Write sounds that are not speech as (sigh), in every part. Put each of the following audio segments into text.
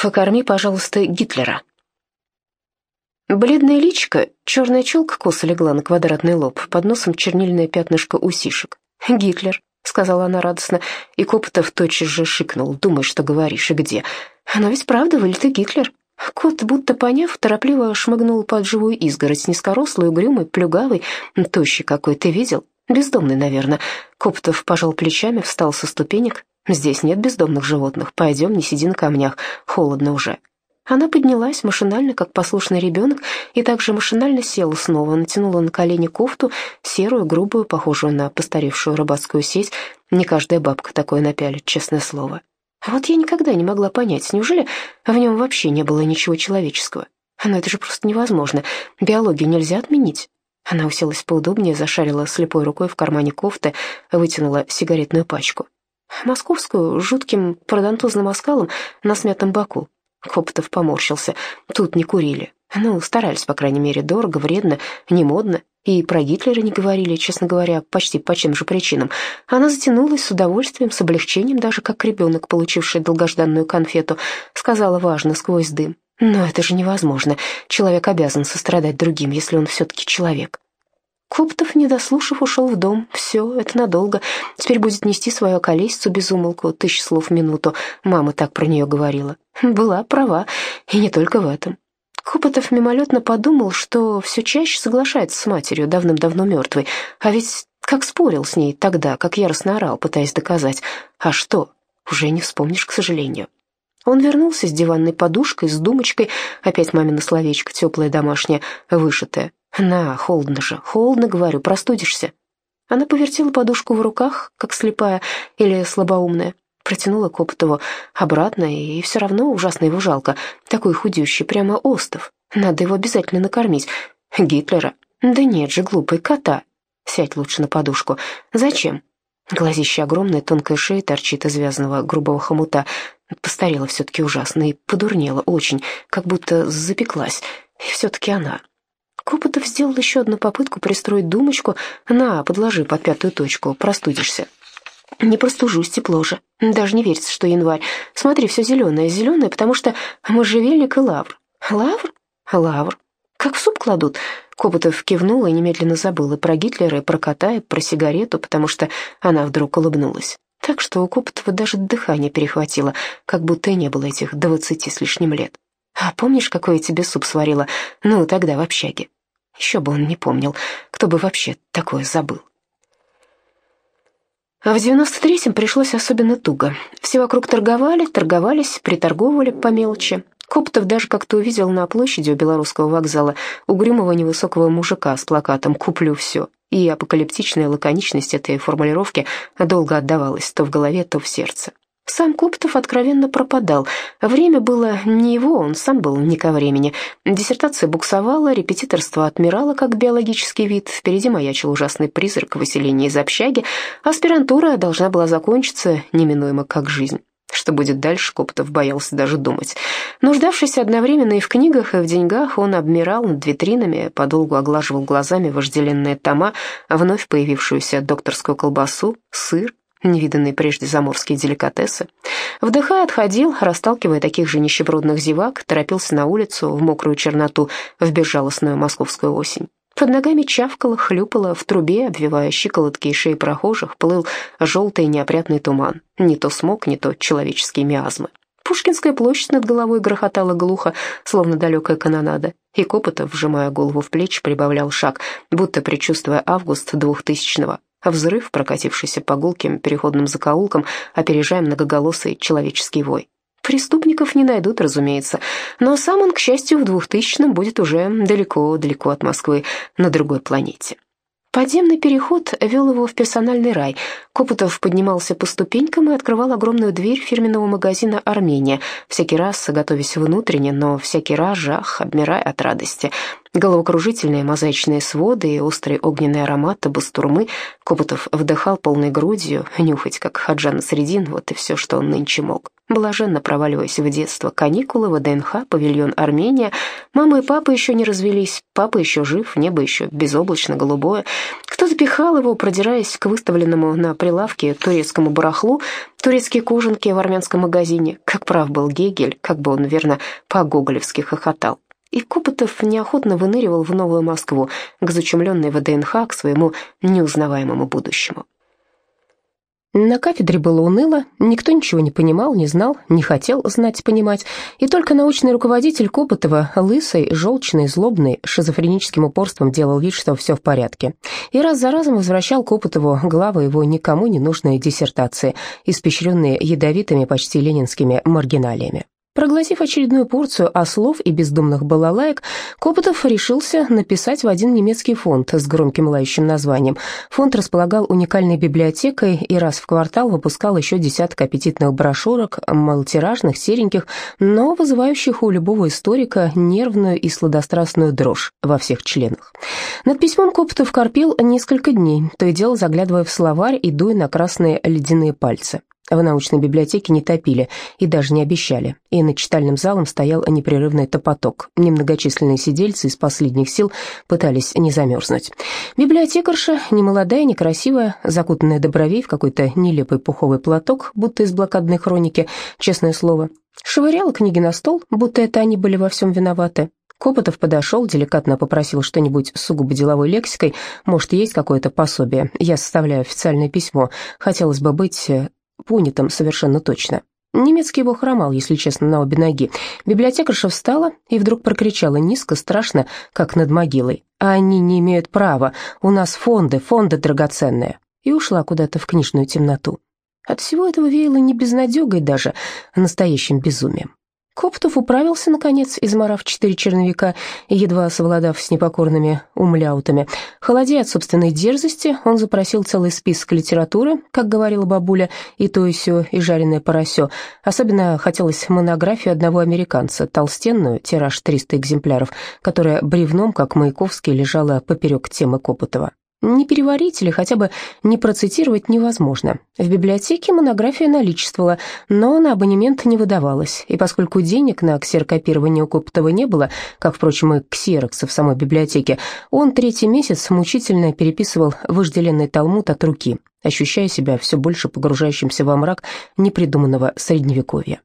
Покорми, пожалуйста, Гитлера. Бледная личка, черная челка косо легла на квадратный лоб, под носом чернильное пятнышко усишек. «Гитлер», — сказала она радостно, и Копотов тотчас же шикнул. «Думай, что говоришь, и где?» «Но ведь правда, вылитый Гитлер». Кот, будто поняв, торопливо шмыгнул под живую изгородь, низкорослый, угрюмый, плюгавый, тощий какой, ты видел? Бездомный, наверное. Коптов пожал плечами, встал со ступенек. «Здесь нет бездомных животных, пойдем, не сиди на камнях, холодно уже». Она поднялась машинально, как послушный ребенок, и также машинально села снова, натянула на колени кофту, серую, грубую, похожую на постаревшую рыбацкую сеть. Не каждая бабка такое напялит, честное слово. А вот я никогда не могла понять, неужели в нем вообще не было ничего человеческого? Но это же просто невозможно. Биологию нельзя отменить. Она уселась поудобнее, зашарила слепой рукой в кармане кофты, вытянула сигаретную пачку. Московскую, жутким пародонтозным оскалом на смятом боку. Копотов поморщился. Тут не курили. Ну, старались, по крайней мере, дорого, вредно, не модно. И про Гитлера не говорили, честно говоря, почти по тем же причинам. Она затянулась с удовольствием, с облегчением, даже как ребенок, получивший долгожданную конфету. Сказала важно, сквозь дым. Но это же невозможно. Человек обязан сострадать другим, если он все-таки человек. Коптов, не дослушав, ушел в дом. Все, это надолго. Теперь будет нести свою колесицу без умолку, тысяч слов в минуту. Мама так про нее говорила. Была права, и не только в этом. Копотов мимолетно подумал, что все чаще соглашается с матерью, давным-давно мертвой. А ведь как спорил с ней тогда, как яростно орал, пытаясь доказать. А что? Уже не вспомнишь, к сожалению. Он вернулся с диванной подушкой, с думочкой, опять мамина словечко, теплое домашнее, вышитое. «На, холодно же, холодно, говорю, простудишься». Она повертела подушку в руках, как слепая или слабоумная, протянула Копотову обратно, и все равно ужасно его жалко. Такой худющий, прямо остов. Надо его обязательно накормить. Гитлера? Да нет же, глупый, кота. Сядь лучше на подушку. Зачем? Глазище огромное, тонкая шея торчит из вязаного грубого хомута. Постарела все-таки ужасно и подурнела очень, как будто запеклась. И все-таки она. Копотов сделал еще одну попытку пристроить думочку. «На, подложи под пятую точку, простудишься». «Не простужусь, тепло же. Даже не верится, что январь. Смотри, все зеленое, зеленое, потому что можжевельник и лавр». «Лавр? Лавр. Как в суп кладут?» Копотов кивнул и немедленно забыл и про Гитлера, и про кота, и про сигарету, потому что она вдруг улыбнулась. Так что у Копотова даже дыхание перехватило, как будто и не было этих двадцати с лишним лет. «А помнишь, какой я тебе суп сварила? Ну, тогда в общаге. Еще бы он не помнил, кто бы вообще такое забыл. А в девяносто третьем пришлось особенно туго. Все вокруг торговали, торговались, приторговывали по мелочи. Коптов даже как-то увидел на площади у Белорусского вокзала угрюмого невысокого мужика с плакатом «Куплю все». И апокалиптичная лаконичность этой формулировки долго отдавалась то в голове, то в сердце. Сам Коптов откровенно пропадал. Время было не его, он сам был не ко времени. Диссертация буксовала, репетиторство отмирало как биологический вид, впереди маячил ужасный призрак выселения из общаги, аспирантура должна была закончиться неминуемо как жизнь. Что будет дальше, Коптов боялся даже думать. Нуждавшись одновременно и в книгах, и в деньгах, он обмирал над витринами, подолгу оглаживал глазами вожделенные тома, вновь появившуюся докторскую колбасу, сыр, невиданные прежде заморские деликатесы. Вдыхая, отходил, расталкивая таких же нищебродных зевак, торопился на улицу в мокрую черноту, в безжалостную московскую осень. Под ногами чавкало, хлюпало, в трубе, обвивая щиколотки и шеи прохожих, плыл желтый неопрятный туман. Не то смог, не то человеческие миазмы. Пушкинская площадь над головой грохотала глухо, словно далекая канонада, и Копотов, вжимая голову в плечи, прибавлял шаг, будто предчувствуя август двухтысячного, взрыв, прокатившийся по гулким переходным закоулкам, опережая многоголосый человеческий вой. Преступников не найдут, разумеется, но сам он, к счастью, в двухтысячном будет уже далеко-далеко от Москвы, на другой планете. Подземный переход вел его в персональный рай. Копотов поднимался по ступенькам и открывал огромную дверь фирменного магазина «Армения», всякий раз готовясь внутренне, но всякий раз жах, обмирая от радости. Головокружительные мозаичные своды и острый огненный аромат бастурмы Копотов вдыхал полной грудью, нюхать, как Хаджан Средин, вот и все, что он нынче мог. Блаженно проваливаясь в детство, каникулы, ВДНХ, павильон Армения. Мама и папа еще не развелись, папа еще жив, небо еще безоблачно голубое. Кто-то пихал его, продираясь к выставленному на прилавке турецкому барахлу, турецкие кожанки в армянском магазине. Как прав был Гегель, как бы он, верно, по-гоголевски хохотал. И Копотов неохотно выныривал в Новую Москву, к зачумленной ВДНХ, к своему неузнаваемому будущему. На кафедре было уныло, никто ничего не понимал, не знал, не хотел знать понимать, и только научный руководитель Копотова, лысый, желчный, злобный, шизофреническим упорством делал вид, что все в порядке. И раз за разом возвращал Копотову главы его никому не нужной диссертации, испещренные ядовитыми почти ленинскими маргиналиями. Проглотив очередную порцию ослов и бездумных балалаек, Копотов решился написать в один немецкий фонд с громким лающим названием. Фонд располагал уникальной библиотекой и раз в квартал выпускал еще десяток аппетитных брошюрок, малотиражных, сереньких, но вызывающих у любого историка нервную и сладострастную дрожь во всех членах. Над письмом Копотов корпел несколько дней, то и дело заглядывая в словарь и дуя на красные ледяные пальцы. В научной библиотеке не топили и даже не обещали, и над читальным залом стоял непрерывный топоток. Немногочисленные сидельцы из последних сил пытались не замерзнуть. Библиотекарша, не молодая, не красивая, закутанная до бровей в какой-то нелепый пуховый платок, будто из блокадной хроники, честное слово, швыряла книги на стол, будто это они были во всем виноваты. Копотов подошел, деликатно попросил что-нибудь сугубо деловой лексикой, может, есть какое-то пособие, я составляю официальное письмо, хотелось бы быть э, понятым совершенно точно. Немецкий его хромал, если честно, на обе ноги. Библиотекарша встала и вдруг прокричала низко, страшно, как над могилой. «А они не имеют права, у нас фонды, фонды драгоценные». И ушла куда-то в книжную темноту. От всего этого веяло не безнадегой даже, а настоящим безумием. Коптов управился, наконец, изморав четыре черновика едва совладав с непокорными умляутами. Холодея от собственной дерзости, он запросил целый список литературы, как говорила бабуля, и то и сё, и жареное поросё. Особенно хотелось монографию одного американца, толстенную, тираж 300 экземпляров, которая бревном, как Маяковский, лежала поперек темы Копотова. Не переварить или хотя бы не процитировать невозможно. В библиотеке монография наличествовала, но на абонемент не выдавалась, и поскольку денег на ксерокопирование у Коптова не было, как, впрочем, и ксерокса в самой библиотеке, он третий месяц мучительно переписывал вожделенный талмуд от руки, ощущая себя все больше погружающимся во мрак непридуманного средневековья.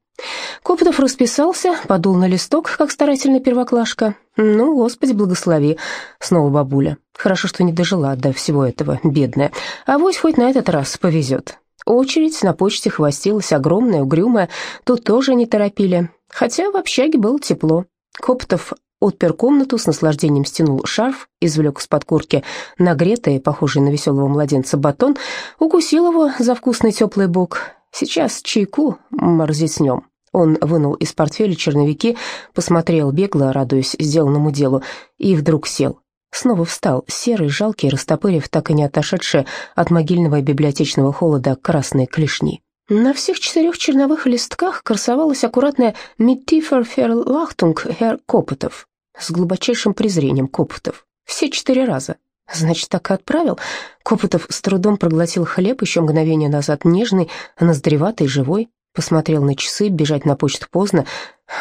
Копотов расписался, подул на листок, как старательный первоклашка. «Ну, Господи, благослови!» Снова бабуля. Хорошо, что не дожила до всего этого, бедная. А вось хоть на этот раз повезет. Очередь на почте хвостилась огромная, угрюмая. Тут тоже не торопили. Хотя в общаге было тепло. Копотов отпер комнату, с наслаждением стянул шарф, извлек из-под куртки нагретый, похожий на веселого младенца, батон, укусил его за вкусный теплый бок. Сейчас чайку морзеснем. Он вынул из портфеля черновики, посмотрел бегло, радуясь сделанному делу, и вдруг сел. Снова встал, серый, жалкий, растопырив так и не отошедшие от могильного библиотечного холода красные клешни. На всех четырех черновых листках красовалась аккуратная «Миттифер ферлахтунг Herr Копотов» с глубочайшим презрением Копотов. Все четыре раза. Значит, так и отправил. Копотов с трудом проглотил хлеб, еще мгновение назад нежный, ноздреватый, живой. Посмотрел на часы, бежать на почту поздно.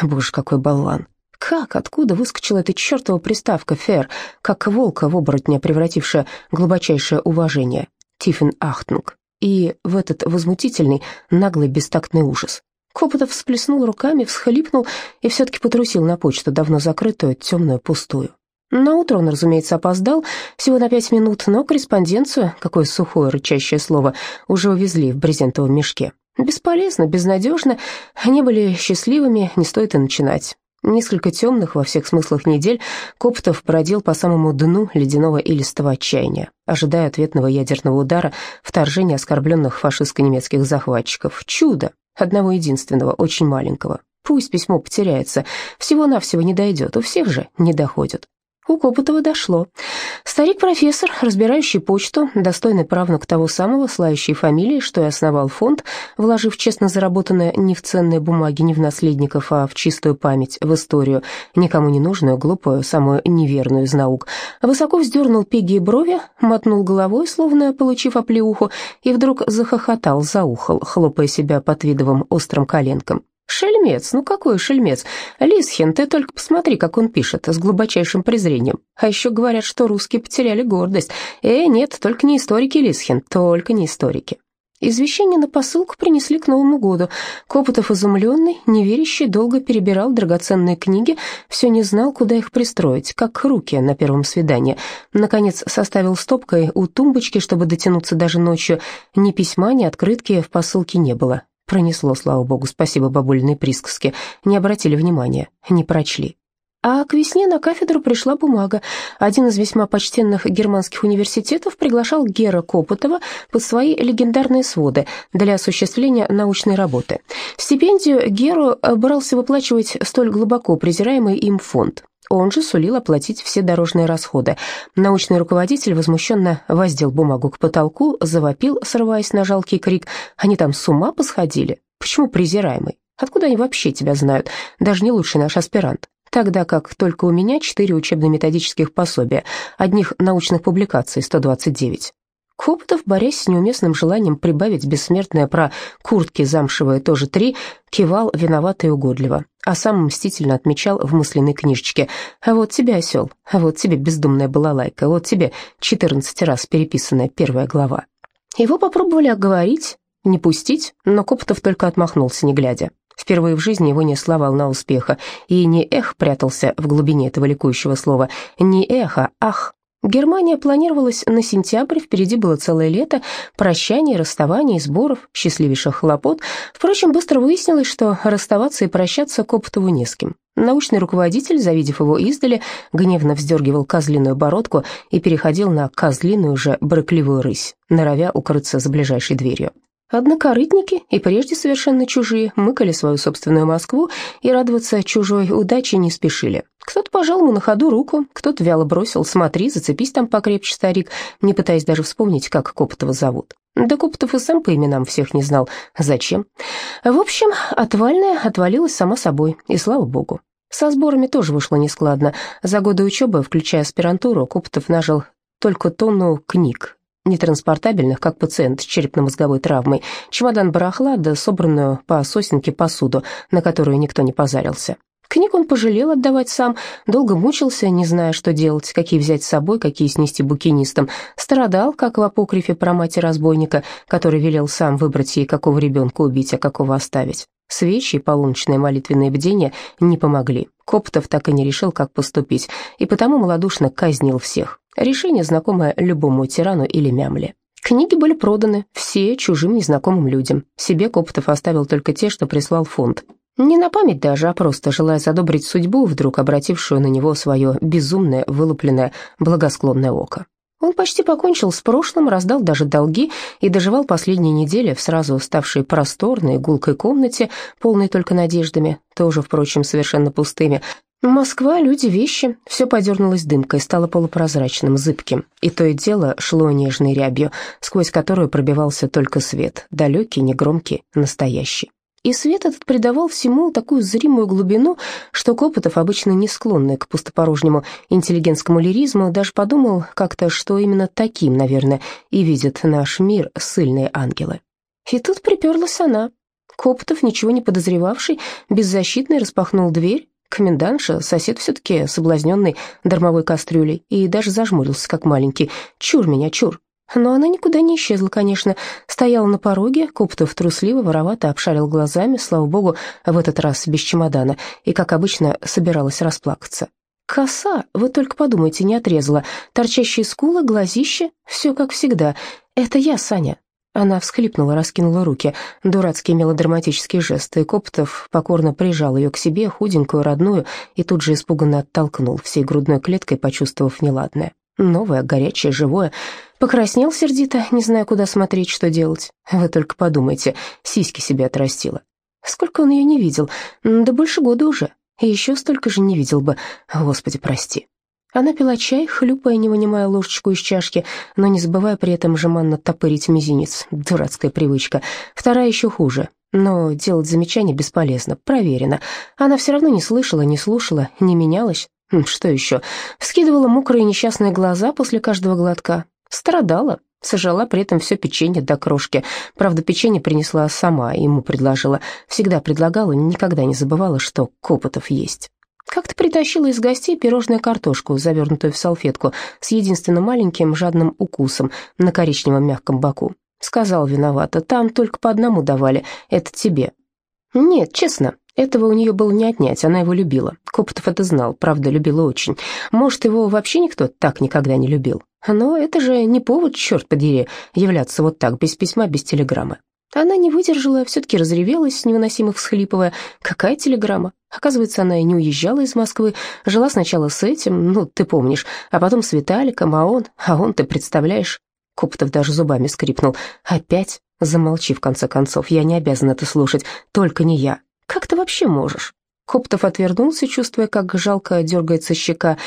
Боже, какой болван. Как, откуда выскочила эта чертова приставка «фер», как волка в оборотня, превратившая глубочайшее уважение? Тиффин Ахтнуг. И в этот возмутительный, наглый, бестактный ужас. Копотов всплеснул руками, всхлипнул и все-таки потрусил на почту, давно закрытую, темную, пустую. На утро он, разумеется, опоздал, всего на пять минут, но корреспонденцию, какое сухое рычащее слово, уже увезли в брезентовом мешке. Бесполезно, безнадежно, они были счастливыми, не стоит и начинать. Несколько темных во всех смыслах недель Коптов породил по самому дну ледяного и листого отчаяния, ожидая ответного ядерного удара, вторжения оскорбленных фашистско-немецких захватчиков. Чудо! Одного единственного, очень маленького. Пусть письмо потеряется, всего-навсего не дойдет, у всех же не доходит. У Копотова дошло. Старик-профессор, разбирающий почту, достойный правнук того самого, слающей фамилии, что и основал фонд, вложив честно заработанное не в ценные бумаги, не в наследников, а в чистую память, в историю, никому не нужную, глупую, самую неверную из наук, высоко вздернул пеги и брови, мотнул головой, словно получив оплеуху, и вдруг захохотал, заухал, хлопая себя под видовым острым коленком. Шельмец, ну какой шельмец? Лисхин, ты только посмотри, как он пишет, с глубочайшим презрением. А еще говорят, что русские потеряли гордость. Э, нет, только не историки, Лисхин, только не историки. Извещение на посылку принесли к Новому году. Копотов, изумленный, неверящий, долго перебирал драгоценные книги, все не знал, куда их пристроить, как руки на первом свидании. Наконец составил стопкой у тумбочки, чтобы дотянуться даже ночью. Ни письма, ни открытки в посылке не было. Пронесло, слава богу, спасибо бабулиной присказке. Не обратили внимания, не прочли. А к весне на кафедру пришла бумага. Один из весьма почтенных германских университетов приглашал Гера Копотова под свои легендарные своды для осуществления научной работы. Стипендию Геру брался выплачивать столь глубоко презираемый им фонд. Он же сулил оплатить все дорожные расходы. Научный руководитель возмущенно воздел бумагу к потолку, завопил, срываясь на жалкий крик. «Они там с ума посходили? Почему презираемый? Откуда они вообще тебя знают? Даже не лучший наш аспирант тогда как только у меня четыре учебно-методических пособия, одних научных публикаций 129. Копотов, борясь с неуместным желанием прибавить бессмертное про куртки замшевые тоже три, кивал виновато и угодливо, а сам мстительно отмечал в мысленной книжечке «А вот тебе, осел, а вот тебе бездумная балалайка, вот тебе 14 раз переписанная первая глава». Его попробовали оговорить, не пустить, но Копотов только отмахнулся, не глядя. Впервые в жизни его несла волна успеха, и не эх прятался в глубине этого ликующего слова, не эхо, ах. Германия планировалась на сентябрь, впереди было целое лето, прощаний, расставаний, сборов, счастливейших хлопот. Впрочем, быстро выяснилось, что расставаться и прощаться Коптову не с кем. Научный руководитель, завидев его издали, гневно вздергивал козлиную бородку и переходил на козлиную же брыкливую рысь, норовя укрыться за ближайшей дверью. Однокорытники, и прежде совершенно чужие, мыкали свою собственную Москву и радоваться чужой удаче не спешили. Кто-то пожал ему на ходу руку, кто-то вяло бросил «смотри, зацепись там покрепче, старик», не пытаясь даже вспомнить, как Копотова зовут. Да Копотов и сам по именам всех не знал. Зачем? В общем, отвальная отвалилась сама собой, и слава богу. Со сборами тоже вышло нескладно. За годы учебы, включая аспирантуру, Копотов нажил только тонну книг, нетранспортабельных, как пациент с черепно-мозговой травмой, чемодан барахла да собранную по сосенке посуду, на которую никто не позарился. Книг он пожалел отдавать сам, долго мучился, не зная, что делать, какие взять с собой, какие снести букинистам. Страдал, как в апокрифе про мать-разбойника, который велел сам выбрать ей, какого ребенка убить, а какого оставить. Свечи и полуночное молитвенное бдение не помогли. Коптов так и не решил, как поступить, и потому малодушно казнил всех. Решение, знакомое любому тирану или мямле. Книги были проданы, все чужим незнакомым людям. Себе Коптов оставил только те, что прислал фонд. Не на память даже, а просто желая задобрить судьбу, вдруг обратившую на него свое безумное, вылупленное, благосклонное око. Он почти покончил с прошлым, раздал даже долги и доживал последние недели в сразу ставшей просторной, гулкой комнате, полной только надеждами, тоже, впрочем, совершенно пустыми, Москва, люди, вещи, все подернулось дымкой, стало полупрозрачным, зыбким, и то и дело шло нежной рябью, сквозь которую пробивался только свет, далекий, негромкий, настоящий. И свет этот придавал всему такую зримую глубину, что Копотов, обычно не склонный к пустопорожнему интеллигентскому лиризму, даже подумал как-то, что именно таким, наверное, и видят наш мир сильные ангелы. И тут приперлась она. Копотов, ничего не подозревавший, беззащитный распахнул дверь, Комендантша, сосед все-таки соблазненный дармовой кастрюлей, и даже зажмурился, как маленький. «Чур меня, чур!» Но она никуда не исчезла, конечно. Стояла на пороге, Коптов трусливо, воровато обшарил глазами, слава богу, в этот раз без чемодана, и, как обычно, собиралась расплакаться. Коса, вы только подумайте, не отрезала. Торчащие скулы, глазище, все как всегда. Это я, Саня, она всхлипнула, раскинула руки. Дурацкий мелодраматический жест, и Коптов покорно прижал ее к себе, худенькую, родную, и тут же испуганно оттолкнул, всей грудной клеткой почувствовав неладное. Новое, горячее, живое. Покраснел сердито, не зная, куда смотреть, что делать. Вы только подумайте, сиськи себе отрастила. Сколько он ее не видел? Да больше года уже. И еще столько же не видел бы. Господи, прости. Она пила чай, хлюпая, не вынимая ложечку из чашки, но не забывая при этом жеманно топырить мизинец. Дурацкая привычка. Вторая еще хуже. Но делать замечания бесполезно, проверено. Она все равно не слышала, не слушала, не менялась. Хм, что еще? Вскидывала мокрые несчастные глаза после каждого глотка. Страдала, сожрала при этом все печенье до крошки. Правда, печенье принесла сама, ему предложила. Всегда предлагала, никогда не забывала, что Копотов есть. Как-то притащила из гостей пирожную картошку, завернутую в салфетку, с единственным маленьким жадным укусом на коричневом мягком боку. Сказал виновата, там только по одному давали, это тебе. Нет, честно, этого у нее было не отнять, она его любила. Копотов это знал, правда, любила очень. Может, его вообще никто так никогда не любил. Но это же не повод, черт подери, являться вот так, без письма, без телеграммы. Она не выдержала, все-таки разревелась, невыносимо всхлипывая. Какая телеграмма? Оказывается, она и не уезжала из Москвы, жила сначала с этим, ну, ты помнишь, а потом с Виталиком, а он, а он, ты представляешь? Коптов даже зубами скрипнул. Опять? Замолчи, в конце концов, я не обязан это слушать, только не я. Как ты вообще можешь? Коптов отвернулся, чувствуя, как жалко дергается щека.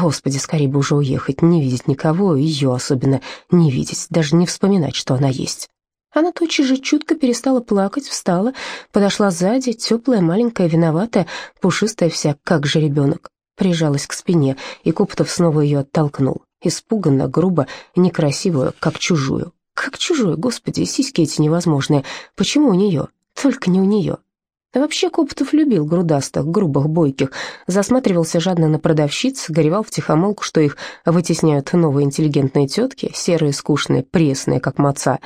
Господи, скорее бы уже уехать, не видеть никого, ее особенно не видеть, даже не вспоминать, что она есть. Она тотчас же чутко перестала плакать, встала, подошла сзади, теплая, маленькая, виноватая, пушистая вся, как же ребенок. Прижалась к спине, и Коптов снова ее оттолкнул. Испуганно, грубо, некрасивую, как чужую. Как чужую, господи, сиськи эти невозможные. Почему у нее? Только не у нее. Вообще Коптов любил грудастых, грубых, бойких, засматривался жадно на продавщиц, горевал втихомолку, что их вытесняют новые интеллигентные тетки, серые, скучные, пресные, как маца.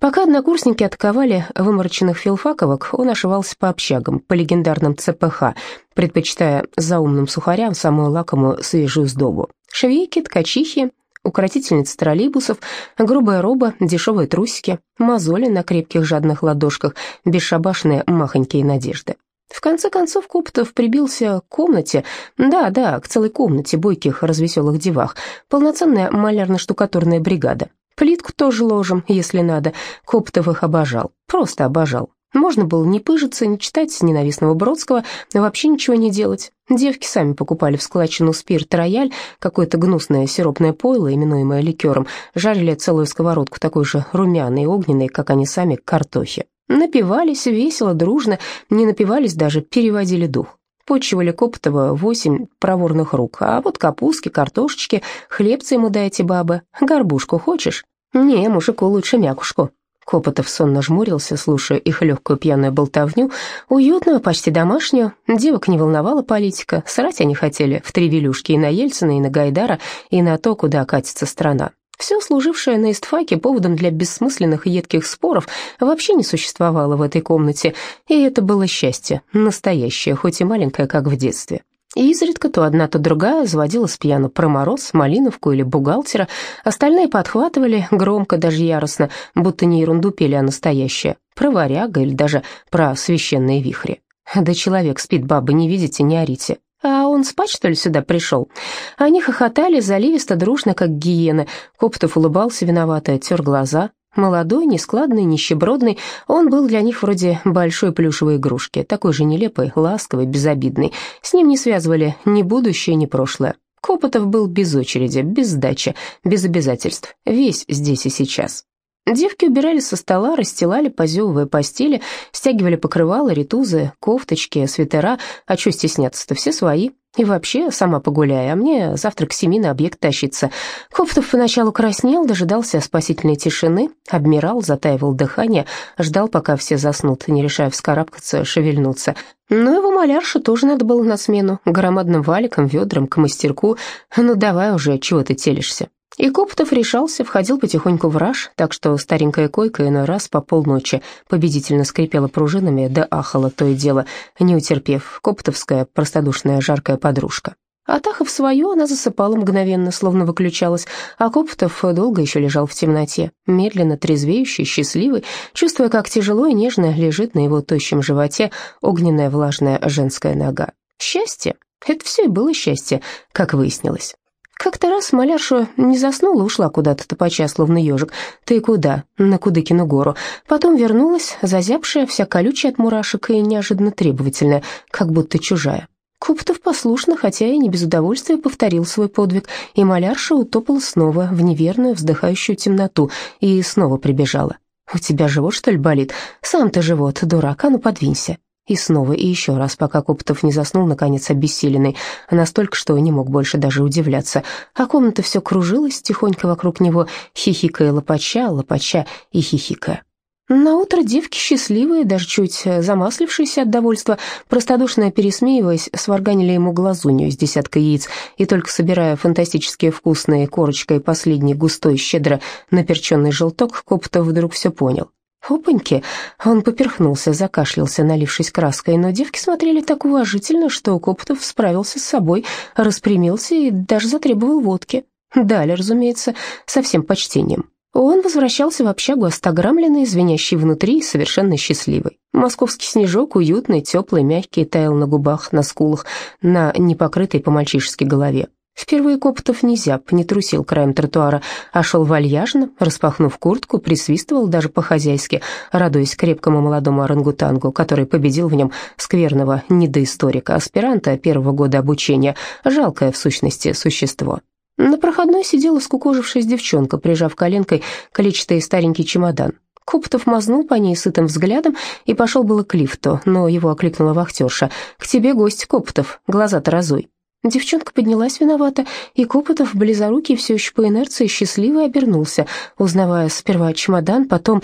Пока однокурсники атаковали вымороченных филфаковок, он ошивался по общагам, по легендарным ЦПХ, предпочитая заумным сухарям самую лакомую свежую сдобу. Швейки, ткачихи, укротительниц троллейбусов, грубая роба, дешевые трусики, мозоли на крепких жадных ладошках, бесшабашные махонькие надежды. В конце концов Коптов прибился к комнате, да-да, к целой комнате бойких развеселых девах, полноценная малярно-штукатурная бригада. Плитку тоже ложим, если надо. Коптов их обожал, просто обожал. Можно было не пыжиться, не читать ненавистного Бродского, вообще ничего не делать. Девки сами покупали в складчину спирт рояль, какое-то гнусное сиропное пойло, именуемое ликером, жарили целую сковородку такой же румяной и огненной, как они сами, картохи. Напивались весело, дружно, не напивались даже, переводили дух. Почивали Коптова восемь проворных рук, а вот капустки, картошечки, хлебцы ему дайте, бабы. Горбушку хочешь? Не, мужику лучше мякушку. Копотов сонно жмурился, слушая их легкую пьяную болтовню, уютную, почти домашнюю. Девок не волновала политика, срать они хотели в три велюшки и на Ельцина, и на Гайдара, и на то, куда катится страна. Все служившее на истфаке поводом для бессмысленных и едких споров вообще не существовало в этой комнате, и это было счастье, настоящее, хоть и маленькое, как в детстве. И изредка то одна, то другая заводила с пьяну про мороз, малиновку или бухгалтера, остальные подхватывали громко, даже яростно, будто не ерунду пели, а настоящее, про варяга или даже про священные вихри. «Да человек спит, бабы, не видите, не орите». «А он спать, что ли, сюда пришел?» Они хохотали заливисто, дружно, как гиены. Коптов улыбался виновато, тер глаза. Молодой, нескладный, нищебродный, он был для них вроде большой плюшевой игрушки, такой же нелепый, ласковый, безобидный. С ним не связывали ни будущее, ни прошлое. Копотов был без очереди, без сдачи, без обязательств, весь здесь и сейчас. Девки убирали со стола, расстилали, позевывая постели, стягивали покрывала, ритузы, кофточки, свитера, а что стесняться-то, все свои. И вообще, сама погуляй, а мне завтра к семи на объект тащиться. Коптов поначалу краснел, дожидался спасительной тишины, обмирал, затаивал дыхание, ждал, пока все заснут, не решая вскарабкаться, шевельнуться. Но его маляршу тоже надо было на смену, громадным валиком, ведром, к мастерку. Ну давай уже, чего ты телишься? И Коптов решался, входил потихоньку в раж, так что старенькая койка иной раз по полночи победительно скрипела пружинами, да ахала то и дело, не утерпев, коптовская простодушная жаркая подружка. Атахов свою она засыпала мгновенно, словно выключалась, а Коптов долго еще лежал в темноте, медленно, трезвеющий, счастливый, чувствуя, как тяжело и нежно лежит на его тощем животе огненная влажная женская нога. Счастье? Это все и было счастье, как выяснилось. Как-то раз малярша не заснула, ушла куда-то топача, словно ежик. Ты куда? На Кудыкину гору. Потом вернулась, зазябшая, вся колючая от мурашек и неожиданно требовательная, как будто чужая. Куптов послушно, хотя и не без удовольствия, повторил свой подвиг, и малярша утопала снова в неверную, вздыхающую темноту и снова прибежала. «У тебя живот, что ли, болит? Сам ты живот, дурак, а ну подвинься». И снова, и еще раз, пока Коптов не заснул, наконец, обессиленный, настолько, что не мог больше даже удивляться. А комната все кружилась тихонько вокруг него, хихикая лопача, лопача и хихикая. На утро девки счастливые, даже чуть замаслившиеся от довольства, простодушно пересмеиваясь, сварганили ему глазунью из десятка яиц, и только собирая фантастически вкусные корочкой последний густой, щедро наперченный желток, Коптов вдруг все понял. Опаньки! Он поперхнулся, закашлялся, налившись краской, но девки смотрели так уважительно, что Коптов справился с собой, распрямился и даже затребовал водки. Дали, разумеется, со всем почтением. Он возвращался в общагу остограмленный, звенящий внутри, совершенно счастливый. Московский снежок, уютный, теплый, мягкий, таял на губах, на скулах, на непокрытой по-мальчишески голове. Впервые Копотов не зяб, не трусил краем тротуара, а шел вальяжно, распахнув куртку, присвистывал даже по-хозяйски, радуясь крепкому молодому орангутангу, который победил в нем скверного недоисторика-аспиранта первого года обучения, жалкое в сущности существо. На проходной сидела скукожившись девчонка, прижав коленкой количественный старенький чемодан. Коптов мазнул по ней сытым взглядом и пошел было к лифту, но его окликнула вахтерша. «К тебе гость, Коптов, глаза-то разуй». Девчонка поднялась виновата, и Копотов, близорукий, все еще по инерции, счастливо обернулся, узнавая сперва чемодан, потом...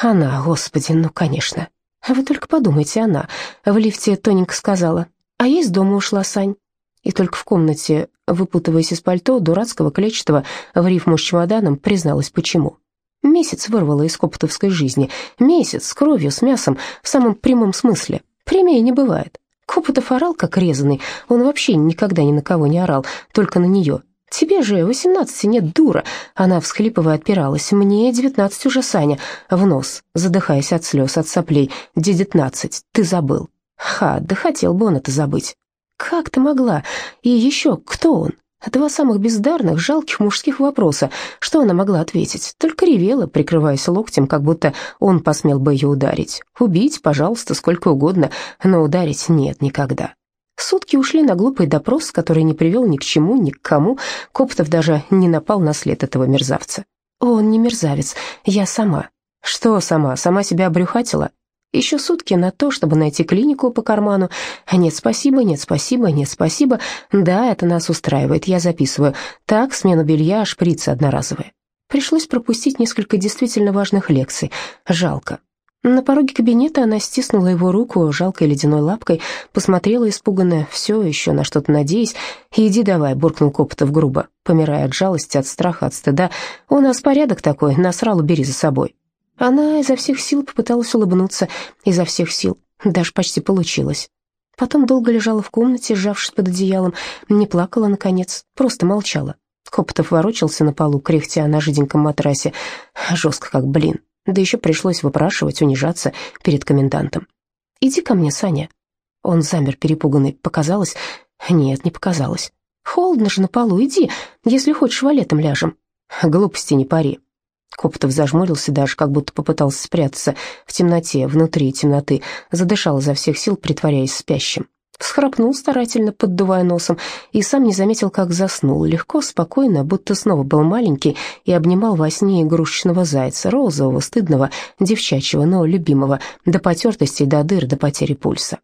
Она, господи, ну, конечно. Вы только подумайте, она. В лифте тоненько сказала. А я из дома ушла, Сань. И только в комнате, выпутываясь из пальто, дурацкого, клетчатого, в рифму с чемоданом, призналась, почему. Месяц вырвала из коптовской жизни. Месяц с кровью, с мясом, в самом прямом смысле. Прямее не бывает. Копотов орал, как резанный. Он вообще никогда ни на кого не орал, только на нее. «Тебе же восемнадцати нет, дура!» Она, всхлипывая, отпиралась. «Мне девятнадцать уже, Саня!» В нос, задыхаясь от слез, от соплей. «Девятнадцать, ты забыл!» Ха, да хотел бы он это забыть. Как ты могла? И еще, кто он? Два самых бездарных, жалких мужских вопроса. Что она могла ответить? Только ревела, прикрываясь локтем, как будто он посмел бы ее ударить. Убить, пожалуйста, сколько угодно, но ударить нет никогда. Сутки ушли на глупый допрос, который не привел ни к чему, ни к кому. Коптов даже не напал на след этого мерзавца. Он не мерзавец, я сама. Что сама? Сама себя обрюхатила? Еще сутки на то, чтобы найти клинику по карману. Нет, спасибо, нет, спасибо, нет, спасибо. Да, это нас устраивает, я записываю. Так, смену белья, шприцы одноразовые. Пришлось пропустить несколько действительно важных лекций. Жалко. На пороге кабинета она стиснула его руку жалкой ледяной лапкой, посмотрела испуганно, все еще на что-то надеясь. «Иди давай», — буркнул Копотов грубо, помирая от жалости, от страха, от стыда. «У нас порядок такой, насрал, убери за собой». Она изо всех сил попыталась улыбнуться, изо всех сил, даже почти получилось. Потом долго лежала в комнате, сжавшись под одеялом, не плакала, наконец, просто молчала. Копотов ворочался на полу, кряхтя на жиденьком матрасе, жестко как блин. Да еще пришлось выпрашивать, унижаться перед комендантом. «Иди ко мне, Саня». Он замер, перепуганный. Показалось? Нет, не показалось. «Холодно же на полу, иди, если хочешь, валетом ляжем». «Глупости не пари. Коптов зажмурился даже, как будто попытался спрятаться в темноте, внутри темноты, задышал изо всех сил, притворяясь спящим. Схрапнул старательно, поддувая носом, и сам не заметил, как заснул, легко, спокойно, будто снова был маленький и обнимал во сне игрушечного зайца, розового, стыдного, девчачьего, но любимого, до потертости, до дыр, до потери пульса.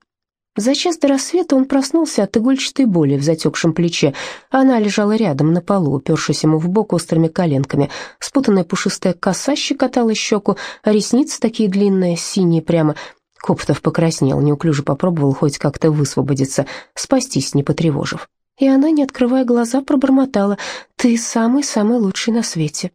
За час до рассвета он проснулся от игольчатой боли в затекшем плече. Она лежала рядом на полу, упершись ему в бок острыми коленками. Спутанная пушистая коса щекотала щеку, а ресницы такие длинные, синие прямо. Коптов покраснел, неуклюже попробовал хоть как-то высвободиться, спастись, не потревожив. И она, не открывая глаза, пробормотала «Ты самый-самый лучший на свете».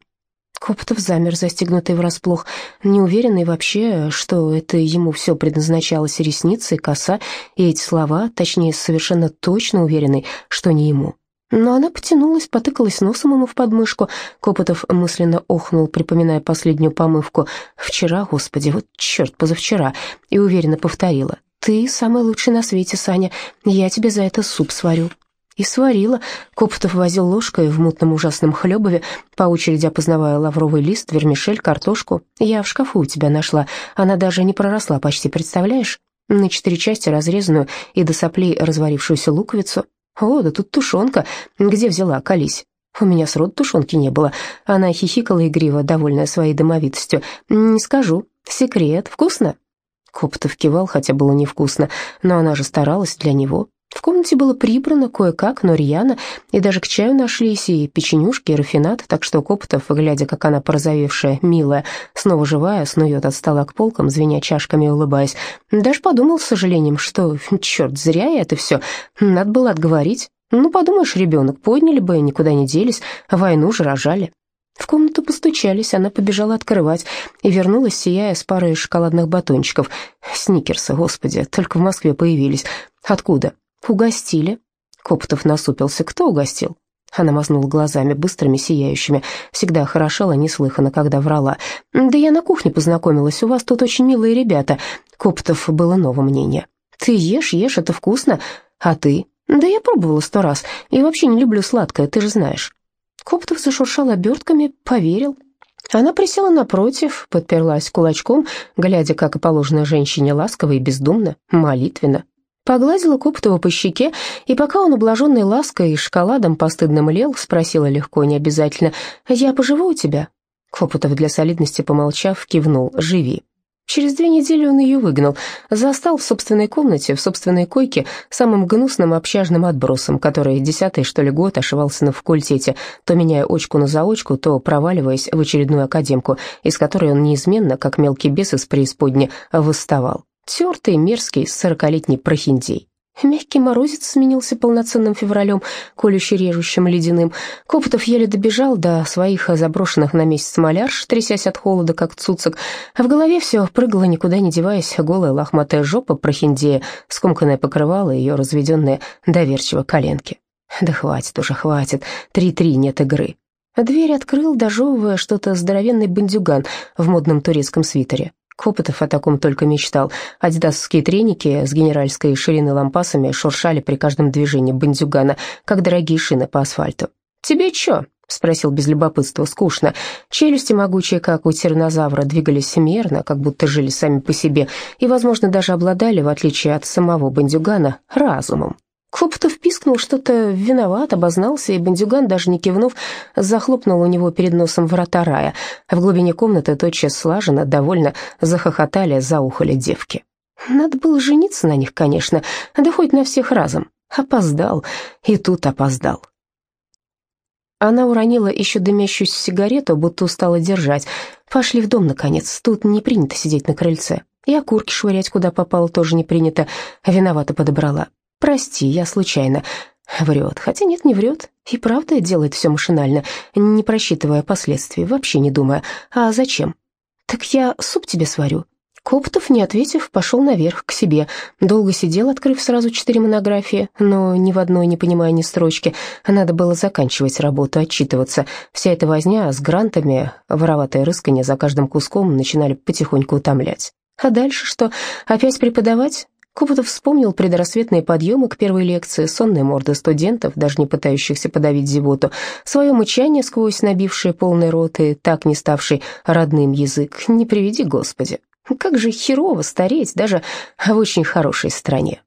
Коптов замер, застегнутый врасплох, неуверенный вообще, что это ему все предназначалось, ресницы, коса и эти слова, точнее, совершенно точно уверенный, что не ему. Но она потянулась, потыкалась носом ему в подмышку. Копотов мысленно охнул, припоминая последнюю помывку. «Вчера, господи, вот черт, позавчера!» И уверенно повторила. «Ты самый лучший на свете, Саня. Я тебе за это суп сварю». И сварила. Копотов возил ложкой в мутном ужасном хлебове, по очереди опознавая лавровый лист, вермишель, картошку. Я в шкафу у тебя нашла. Она даже не проросла почти, представляешь? На четыре части разрезанную и до соплей разварившуюся луковицу. О, да тут тушенка. Где взяла, колись? У меня сроду тушенки не было. Она хихикала игриво, довольная своей домовитостью. Не скажу. Секрет. Вкусно? Коптов кивал, хотя было невкусно, но она же старалась для него. В комнате было прибрано кое-как, но рьяно, и даже к чаю нашлись и печенюшки, и рафинат, так что Копотов, глядя, как она порозовевшая, милая, снова живая, снует от стола к полкам, звеня чашками и улыбаясь, даже подумал с сожалением, что, черт, зря я это все, надо было отговорить. Ну, подумаешь, ребенок, подняли бы, никуда не делись, войну же рожали. В комнату постучались, она побежала открывать и вернулась, сияя с парой шоколадных батончиков. Сникерсы, господи, только в Москве появились. Откуда? «Угостили». Копотов насупился. «Кто угостил?» Она мазнула глазами, быстрыми, сияющими. Всегда хорошела неслыханно, когда врала. «Да я на кухне познакомилась, у вас тут очень милые ребята». Коптов было новое мнение. «Ты ешь, ешь, это вкусно. А ты?» «Да я пробовала сто раз, и вообще не люблю сладкое, ты же знаешь». Коптов зашуршал обертками, поверил. Она присела напротив, подперлась кулачком, глядя, как и положено женщине, ласково и бездумно, молитвенно. Погладила Коптова по щеке, и пока он, облаженный лаской и шоколадом, постыдно млел, спросила легко, не обязательно, «Я поживу у тебя?» Копотов для солидности, помолчав, кивнул, «Живи». Через две недели он ее выгнал, застал в собственной комнате, в собственной койке, самым гнусным общажным отбросом, который десятый, что ли, год ошивался на факультете, то меняя очку на заочку, то проваливаясь в очередную академку, из которой он неизменно, как мелкий бес из преисподни, восставал. Тертый, мерзкий, сорокалетний прохиндей. Мягкий морозец сменился полноценным февралем, колюще-режущим ледяным. Копотов еле добежал до своих заброшенных на месяц малярш, трясясь от холода, как цуцик. А в голове все прыгало, никуда не деваясь, голая лохматая жопа прохиндея, скомканное покрывало ее разведенные доверчиво коленки. Да хватит уже, хватит, три-три, нет игры. Дверь открыл, дожевывая что-то здоровенный бандюган в модном турецком свитере. Копотов о таком только мечтал. Адидасовские треники с генеральской шириной лампасами шуршали при каждом движении бандюгана, как дорогие шины по асфальту. «Тебе чё?» — спросил без любопытства, скучно. Челюсти могучие, как у тиранозавра, двигались мерно, как будто жили сами по себе, и, возможно, даже обладали, в отличие от самого бандюгана, разумом. Хлопотов пискнул что-то виноват, обознался, и бандюган, даже не кивнув, захлопнул у него перед носом врата рая. В глубине комнаты тотчас слаженно, довольно захохотали, заухали девки. Надо было жениться на них, конечно, да хоть на всех разом. Опоздал, и тут опоздал. Она уронила еще дымящуюся сигарету, будто устала держать. Пошли в дом, наконец, тут не принято сидеть на крыльце. И окурки швырять куда попало тоже не принято. Виновато подобрала. «Прости, я случайно». Врет, хотя нет, не врет. И правда делает все машинально, не просчитывая последствий, вообще не думая. А зачем? «Так я суп тебе сварю». Коптов, не ответив, пошел наверх, к себе. Долго сидел, открыв сразу четыре монографии, но ни в одной не понимая ни строчки. Надо было заканчивать работу, отчитываться. Вся эта возня с грантами, вороватое рысканье за каждым куском начинали потихоньку утомлять. А дальше что? Опять преподавать? Копотов вспомнил предрассветные подъемы к первой лекции, сонные морды студентов, даже не пытающихся подавить зевоту, свое мычание сквозь набившие полный рот и так не ставший родным язык. Не приведи, Господи. Как же херово стареть даже в очень хорошей стране.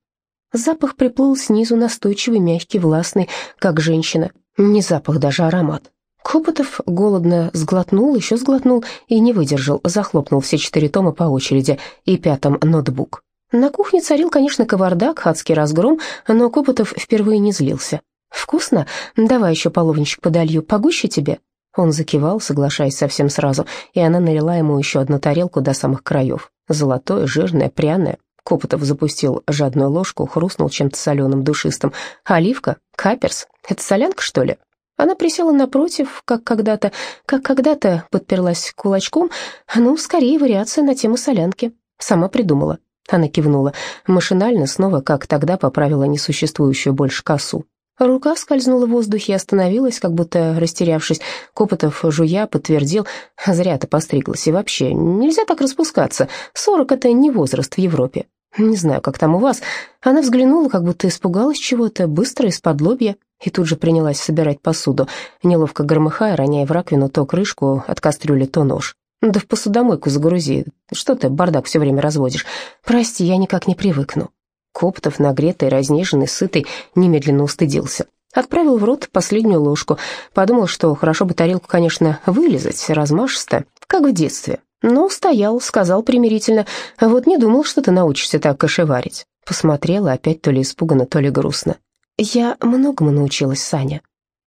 Запах приплыл снизу, настойчивый, мягкий, властный, как женщина. Не запах, даже аромат. Копотов голодно сглотнул, еще сглотнул и не выдержал, захлопнул все четыре тома по очереди и пятом ноутбук. На кухне царил, конечно, кавардак, адский разгром, но Копотов впервые не злился. «Вкусно? Давай еще половничек подолью, погуще тебе?» Он закивал, соглашаясь совсем сразу, и она налила ему еще одну тарелку до самых краев. Золотое, жирное, пряное. Копотов запустил жадную ложку, хрустнул чем-то соленым, душистым. «Оливка? Каперс? Это солянка, что ли?» Она присела напротив, как когда-то, как когда-то подперлась кулачком. Ну, скорее, вариация на тему солянки. Сама придумала. Она кивнула. Машинально снова, как тогда, поправила несуществующую больше косу. Рука скользнула в воздухе и остановилась, как будто растерявшись. Копотов, жуя, подтвердил, зря ты постриглась. И вообще, нельзя так распускаться. Сорок — это не возраст в Европе. Не знаю, как там у вас. Она взглянула, как будто испугалась чего-то, быстро, из-под лобья, и тут же принялась собирать посуду, неловко громыхая, роняя в раковину то крышку от кастрюли, то нож. «Да в посудомойку загрузи. Что ты бардак все время разводишь? Прости, я никак не привыкну». Коптов, нагретый, разнеженный, сытый, немедленно устыдился. Отправил в рот последнюю ложку. Подумал, что хорошо бы тарелку, конечно, вылезать, размашисто, как в детстве. Но стоял, сказал примирительно, «Вот не думал, что ты научишься так кашеварить. Посмотрела опять то ли испуганно, то ли грустно. «Я многому научилась, Саня.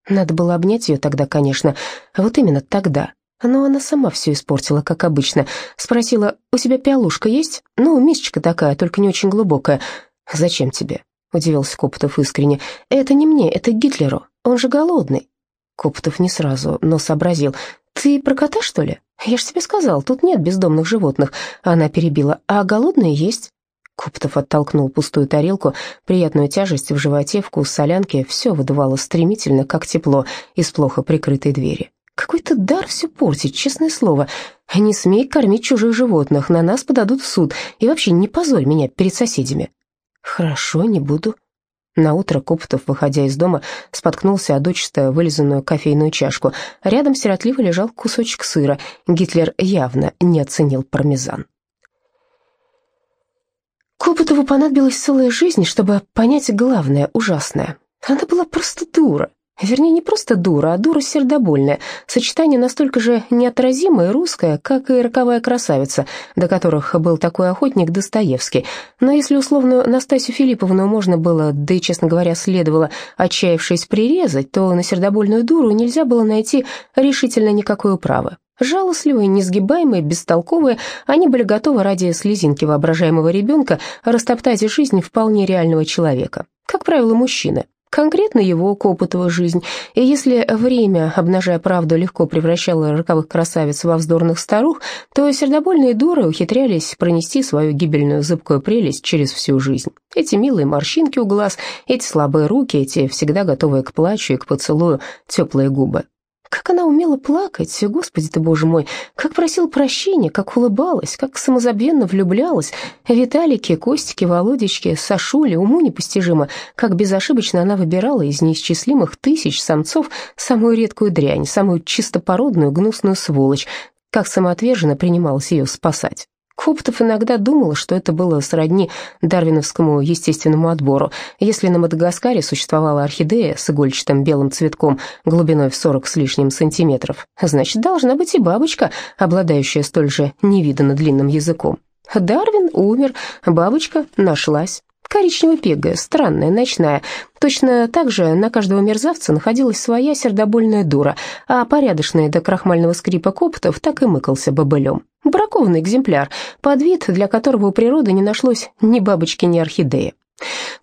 Надо было обнять ее тогда, конечно, вот именно тогда. Но она сама все испортила, как обычно. Спросила, «У тебя пиалушка есть? Ну, мисочка такая, только не очень глубокая. Зачем тебе?» — удивился Копотов искренне. «Это не мне, это Гитлеру. Он же голодный». Копотов не сразу, но сообразил. «Ты про кота, что ли? Я ж тебе сказал, тут нет бездомных животных». Она перебила. «А голодные есть?» Коптов оттолкнул пустую тарелку, приятную тяжесть в животе, вкус солянки, все выдувало стремительно, как тепло из плохо прикрытой двери. Какой-то дар все портить, честное слово. Не смей кормить чужих животных, на нас подадут в суд, и вообще не позорь меня перед соседями. Хорошо, не буду. Наутро Коптов, выходя из дома, споткнулся о дочисто вылизанную кофейную чашку. Рядом сиротливо лежал кусочек сыра. Гитлер явно не оценил пармезан. Копотову понадобилась целая жизнь, чтобы понять главное, ужасное. Она была просто дура. Вернее, не просто дура, а дура сердобольная. Сочетание настолько же неотразимое русское, как и роковая красавица, до которых был такой охотник Достоевский. Но если условную Настасью Филипповну можно было, да и, честно говоря, следовало, отчаявшись, прирезать, то на сердобольную дуру нельзя было найти решительно никакой управы. Жалостливые, несгибаемые, бестолковые, они были готовы ради слезинки воображаемого ребенка растоптать жизнь вполне реального человека. Как правило, мужчины. Конкретно его Копотова жизнь. И если время, обнажая правду, легко превращало роковых красавиц во вздорных старух, то сердобольные дуры ухитрялись пронести свою гибельную зыбкую прелесть через всю жизнь. Эти милые морщинки у глаз, эти слабые руки, эти всегда готовые к плачу и к поцелую теплые губы. Как она умела плакать, господи ты, боже мой, как просил прощения, как улыбалась, как самозабвенно влюблялась. Виталики, Костики, Володечки, Сашули, уму непостижимо, как безошибочно она выбирала из неисчислимых тысяч самцов самую редкую дрянь, самую чистопородную гнусную сволочь, как самоотверженно принималась ее спасать. Коптов иногда думал, что это было сродни дарвиновскому естественному отбору. Если на Мадагаскаре существовала орхидея с игольчатым белым цветком глубиной в 40 с лишним сантиметров, значит, должна быть и бабочка, обладающая столь же невиданно длинным языком. Дарвин умер, бабочка нашлась. Коричнево-пегая, странная, ночная. Точно так же на каждого мерзавца находилась своя сердобольная дура, а порядочный до крахмального скрипа коптов так и мыкался бобылем. Бракованный экземпляр, под вид, для которого у природы не нашлось ни бабочки, ни орхидеи.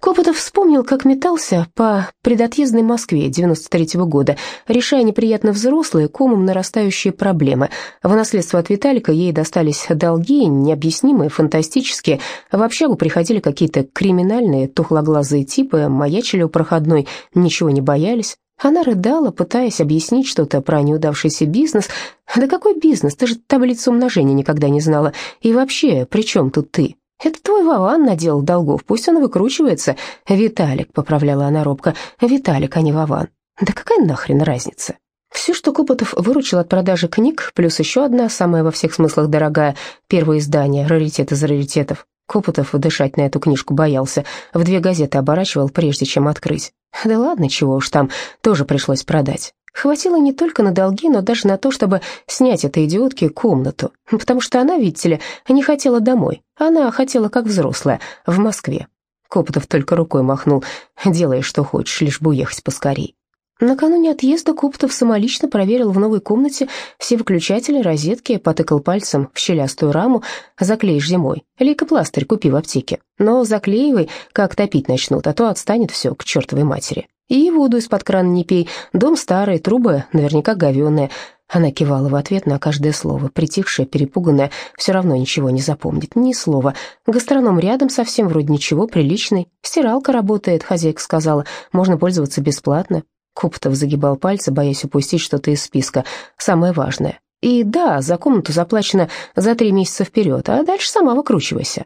Копотов вспомнил, как метался по предотъездной Москве 93-го года, решая неприятно взрослые, комом нарастающие проблемы. В наследство от Виталика ей достались долги, необъяснимые, фантастические. В общагу приходили какие-то криминальные, тухлоглазые типы, маячили у проходной, ничего не боялись. Она рыдала, пытаясь объяснить что-то про неудавшийся бизнес. «Да какой бизнес? Ты же таблицу умножения никогда не знала. И вообще, при чем тут ты?» «Это твой Вован наделал долгов, пусть он выкручивается». «Виталик», — поправляла она робко, — «Виталик, а не Вован». «Да какая нахрен разница?» Все, что Копотов выручил от продажи книг, плюс еще одна, самая во всех смыслах дорогая, первое издание, раритет из раритетов. Копотов дышать на эту книжку боялся, в две газеты оборачивал, прежде чем открыть. Да ладно, чего уж там, тоже пришлось продать. Хватило не только на долги, но даже на то, чтобы снять этой идиотке комнату. Потому что она, видите ли, не хотела домой. Она хотела, как взрослая, в Москве. Копотов только рукой махнул. «Делай, что хочешь, лишь бы уехать поскорей». Накануне отъезда Коптов самолично проверил в новой комнате все выключатели, розетки, потыкал пальцем в щелястую раму. Заклеишь зимой. Лейкопластырь купи в аптеке. Но заклеивай, как топить начнут, а то отстанет все к чертовой матери. И воду из-под крана не пей. Дом старый, трубы наверняка говёные. Она кивала в ответ на каждое слово, притихшая, перепуганная, все равно ничего не запомнит, ни слова. Гастроном рядом совсем вроде ничего, приличный. Стиралка работает, хозяйка сказала, можно пользоваться бесплатно. Коптов загибал пальцы, боясь упустить что-то из списка, самое важное. И да, за комнату заплачено за три месяца вперед, а дальше сама выкручивайся.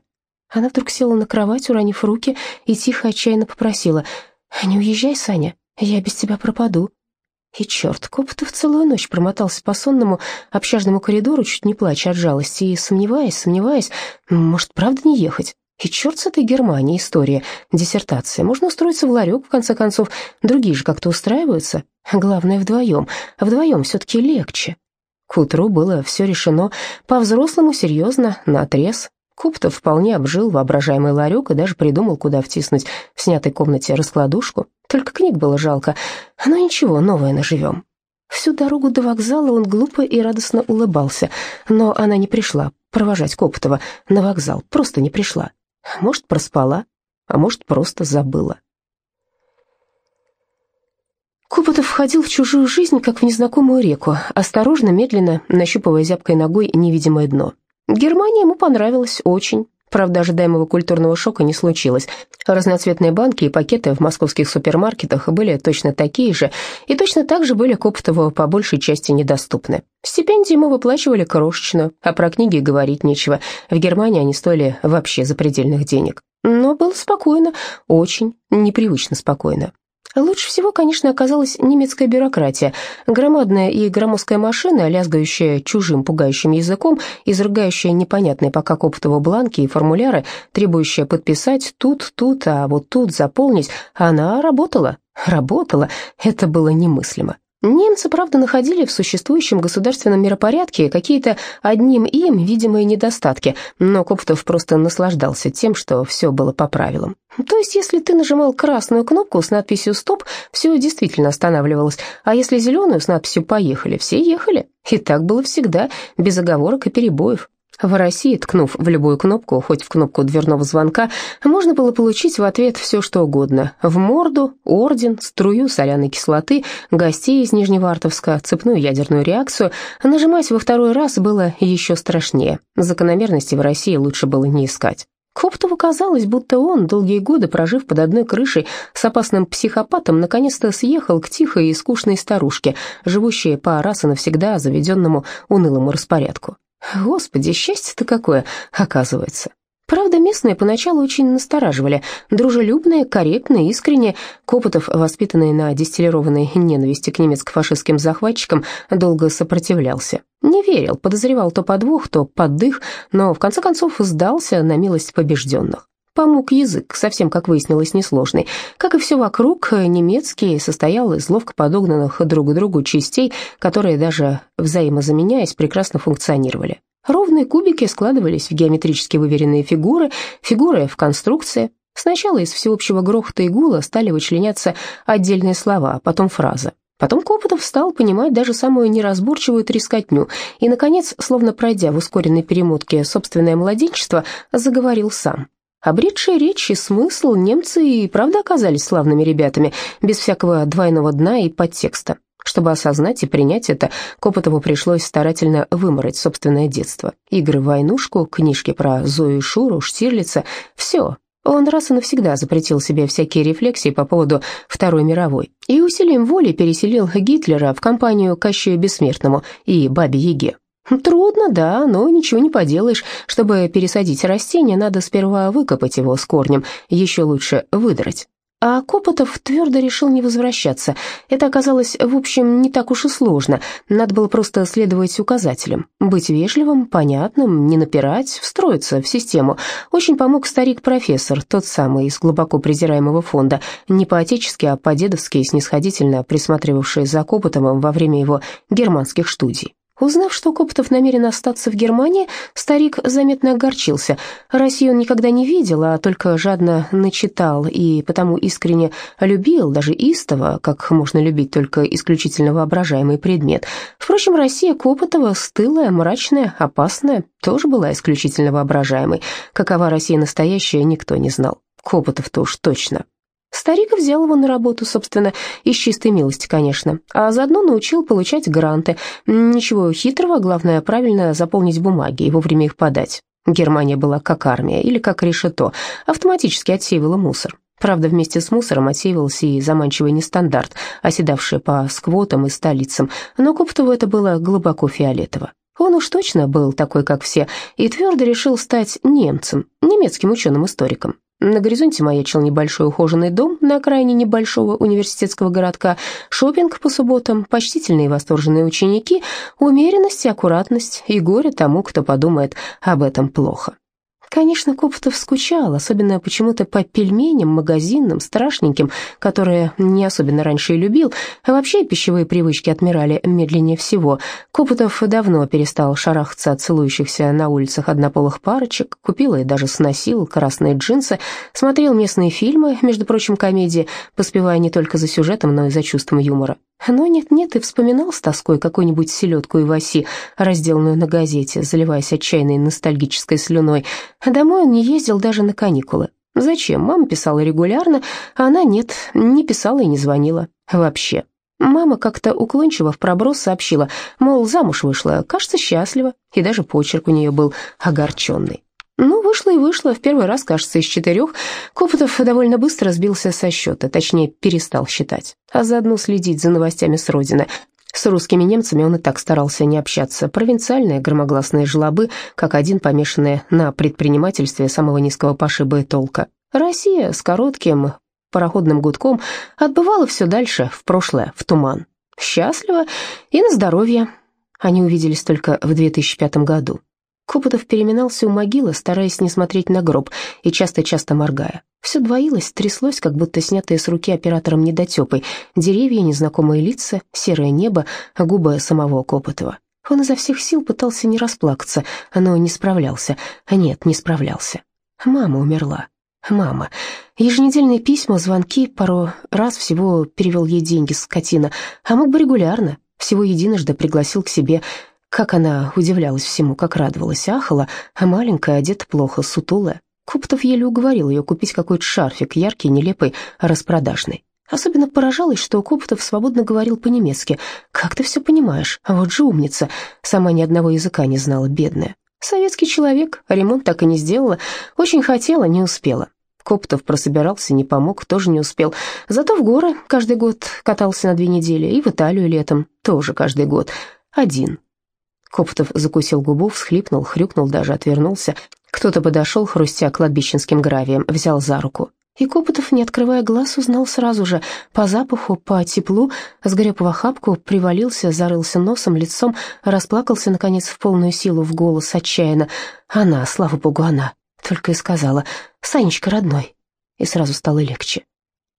Она вдруг села на кровать, уронив руки, и тихо, отчаянно попросила — «Не уезжай, Саня, я без тебя пропаду». И черт, Коптов целую ночь промотался по сонному общажному коридору, чуть не плача от жалости, и сомневаясь, сомневаясь, может, правда не ехать? И черт с этой Германией история, диссертация. Можно устроиться в ларек, в конце концов. Другие же как-то устраиваются. Главное, вдвоем. Вдвоем все-таки легче. К утру было все решено по-взрослому, серьезно, наотрез. Куптов вполне обжил воображаемый ларек и даже придумал, куда втиснуть в снятой комнате раскладушку. Только книг было жалко. Но ничего, новое наживем. Всю дорогу до вокзала он глупо и радостно улыбался, но она не пришла провожать Коптова на вокзал, просто не пришла. Может, проспала, а может, просто забыла. Копотов входил в чужую жизнь, как в незнакомую реку, осторожно, медленно, нащупывая зябкой ногой невидимое дно. Германия ему понравилась очень. Правда, ожидаемого культурного шока не случилось. Разноцветные банки и пакеты в московских супермаркетах были точно такие же, и точно так же были Коптову по большей части недоступны. Стипендии ему выплачивали крошечную, а про книги говорить нечего. В Германии они стоили вообще запредельных денег. Но было спокойно, очень непривычно спокойно. Лучше всего, конечно, оказалась немецкая бюрократия. Громадная и громоздкая машина, лязгающая чужим пугающим языком, изрыгающая непонятные пока Коптову бланки и формуляры, требующая подписать тут, тут, а вот тут заполнить, она работала. Работала. Это было немыслимо. Немцы, правда, находили в существующем государственном миропорядке какие-то одним им видимые недостатки, но Коптов просто наслаждался тем, что все было по правилам. То есть, если ты нажимал красную кнопку с надписью «Стоп», все действительно останавливалось, а если зеленую с надписью «Поехали», все ехали. И так было всегда, без оговорок и перебоев. В России, ткнув в любую кнопку, хоть в кнопку дверного звонка, можно было получить в ответ все, что угодно. В морду, орден, струю соляной кислоты, гостей из Нижневартовска, цепную ядерную реакцию. Нажимать во второй раз было еще страшнее. Закономерности в России лучше было не искать. Коптову казалось, будто он, долгие годы прожив под одной крышей с опасным психопатом, наконец-то съехал к тихой и скучной старушке, живущей по раз и навсегда заведенному унылому распорядку. Господи, счастье-то какое, оказывается. Правда, местные поначалу очень настораживали. Дружелюбные, корректные, искренне. Копотов, воспитанный на дистиллированной ненависти к немецко-фашистским захватчикам, долго сопротивлялся. Не верил, подозревал то подвох, то поддых, но в конце концов сдался на милость побежденных. Помог язык, совсем, как выяснилось, несложный. Как и все вокруг, немецкий состоял из ловко подогнанных друг к другу частей, которые даже взаимозаменяясь прекрасно функционировали. Ровные кубики складывались в геометрически выверенные фигуры, фигуры в конструкции. Сначала из всеобщего грохота и гула стали вычленяться отдельные слова, потом фраза. Потом Копотов стал понимать даже самую неразборчивую трескотню и, наконец, словно пройдя в ускоренной перемотке собственное младенчество, заговорил сам. Обретшие речь и смысл немцы и правда оказались славными ребятами, без всякого двойного дна и подтекста. Чтобы осознать и принять это, Копотову пришлось старательно вымороть собственное детство. Игры в войнушку, книжки про Зою и Шуру, Штирлица — все. Он раз и навсегда запретил себе всякие рефлексии по поводу Второй мировой и усилием воли переселил Гитлера в компанию Кащею Бессмертному и Бабе Яге. Трудно, да, но ничего не поделаешь. Чтобы пересадить растение, надо сперва выкопать его с корнем, еще лучше выдрать. А Копотов твердо решил не возвращаться. Это оказалось, в общем, не так уж и сложно. Надо было просто следовать указателям. Быть вежливым, понятным, не напирать, встроиться в систему. Очень помог старик-профессор, тот самый из глубоко презираемого фонда, не по-отечески, а по-дедовски снисходительно присматривавший за Копотовым во время его германских студий. Узнав, что Коптов намерен остаться в Германии, старик заметно огорчился. Россию он никогда не видел, а только жадно начитал и потому искренне любил, даже истово, как можно любить только исключительно воображаемый предмет. Впрочем, Россия Копотова, стылая, мрачная, опасная, тоже была исключительно воображаемой. Какова Россия настоящая, никто не знал. Копотов-то уж точно. Старик взял его на работу, собственно, из чистой милости, конечно, а заодно научил получать гранты. Ничего хитрого, главное, правильно заполнить бумаги и вовремя их подать. Германия была как армия или как решето, автоматически отсеивала мусор. Правда, вместе с мусором отсеивался и заманчивый нестандарт, оседавший по сквотам и столицам, но Коптову это было глубоко фиолетово. Он уж точно был такой, как все, и твердо решил стать немцем, немецким ученым-историком. На горизонте маячил небольшой ухоженный дом на окраине небольшого университетского городка, шопинг по субботам, почтительные и восторженные ученики, умеренность и аккуратность, и горе тому, кто подумает об этом плохо. Конечно, Копотов скучал, особенно почему-то по пельменям магазинным, страшненьким, которые не особенно раньше и любил. А вообще пищевые привычки отмирали медленнее всего. Копотов давно перестал шарахаться от целующихся на улицах однополых парочек, купил и даже сносил красные джинсы, смотрел местные фильмы, между прочим, комедии, поспевая не только за сюжетом, но и за чувством юмора. Но нет-нет, и вспоминал с тоской какую-нибудь селедку и васи, разделанную на газете, заливаясь отчаянной ностальгической слюной. Домой он не ездил даже на каникулы. Зачем? Мама писала регулярно, а она нет, не писала и не звонила. Вообще. Мама как-то уклончиво в проброс сообщила, мол, замуж вышла, кажется, счастлива, и даже почерк у нее был огорченный. Ну, вышло и вышло, в первый раз, кажется, из четырех. Копотов довольно быстро сбился со счета, точнее, перестал считать, а заодно следить за новостями с родины. С русскими немцами он и так старался не общаться. Провинциальные громогласные жлобы, как один помешанные на предпринимательстве самого низкого пошиба и толка. Россия с коротким пароходным гудком отбывала все дальше, в прошлое, в туман. Счастливо и на здоровье. Они увиделись только в 2005 году. Копотов переминался у могилы, стараясь не смотреть на гроб и часто-часто моргая. Все двоилось, тряслось, как будто снятое с руки оператором недотепой. Деревья, незнакомые лица, серое небо, губы самого Копотова. Он изо всех сил пытался не расплакаться, но не справлялся. Нет, не справлялся. Мама умерла. Мама. Еженедельные письма, звонки, пару раз всего перевел ей деньги, скотина, а мог бы регулярно. Всего единожды пригласил к себе как она удивлялась всему, как радовалась, ахала, а маленькая, одета плохо, сутулая. Коптов еле уговорил ее купить какой-то шарфик, яркий, нелепый, распродажный. Особенно поражалась, что Коптов свободно говорил по-немецки. «Как ты все понимаешь? А вот же умница. Сама ни одного языка не знала, бедная. Советский человек, ремонт так и не сделала. Очень хотела, не успела. Коптов прособирался, не помог, тоже не успел. Зато в горы каждый год катался на две недели, и в Италию летом тоже каждый год. Один. Коптов закусил губу, всхлипнул, хрюкнул, даже отвернулся. Кто-то подошел, хрустя кладбищенским гравием, взял за руку. И Копотов, не открывая глаз, узнал сразу же. По запаху, по теплу, сгреб в охапку, привалился, зарылся носом, лицом, расплакался, наконец, в полную силу, в голос отчаянно. «Она, слава богу, она!» Только и сказала «Санечка, родной!» И сразу стало легче.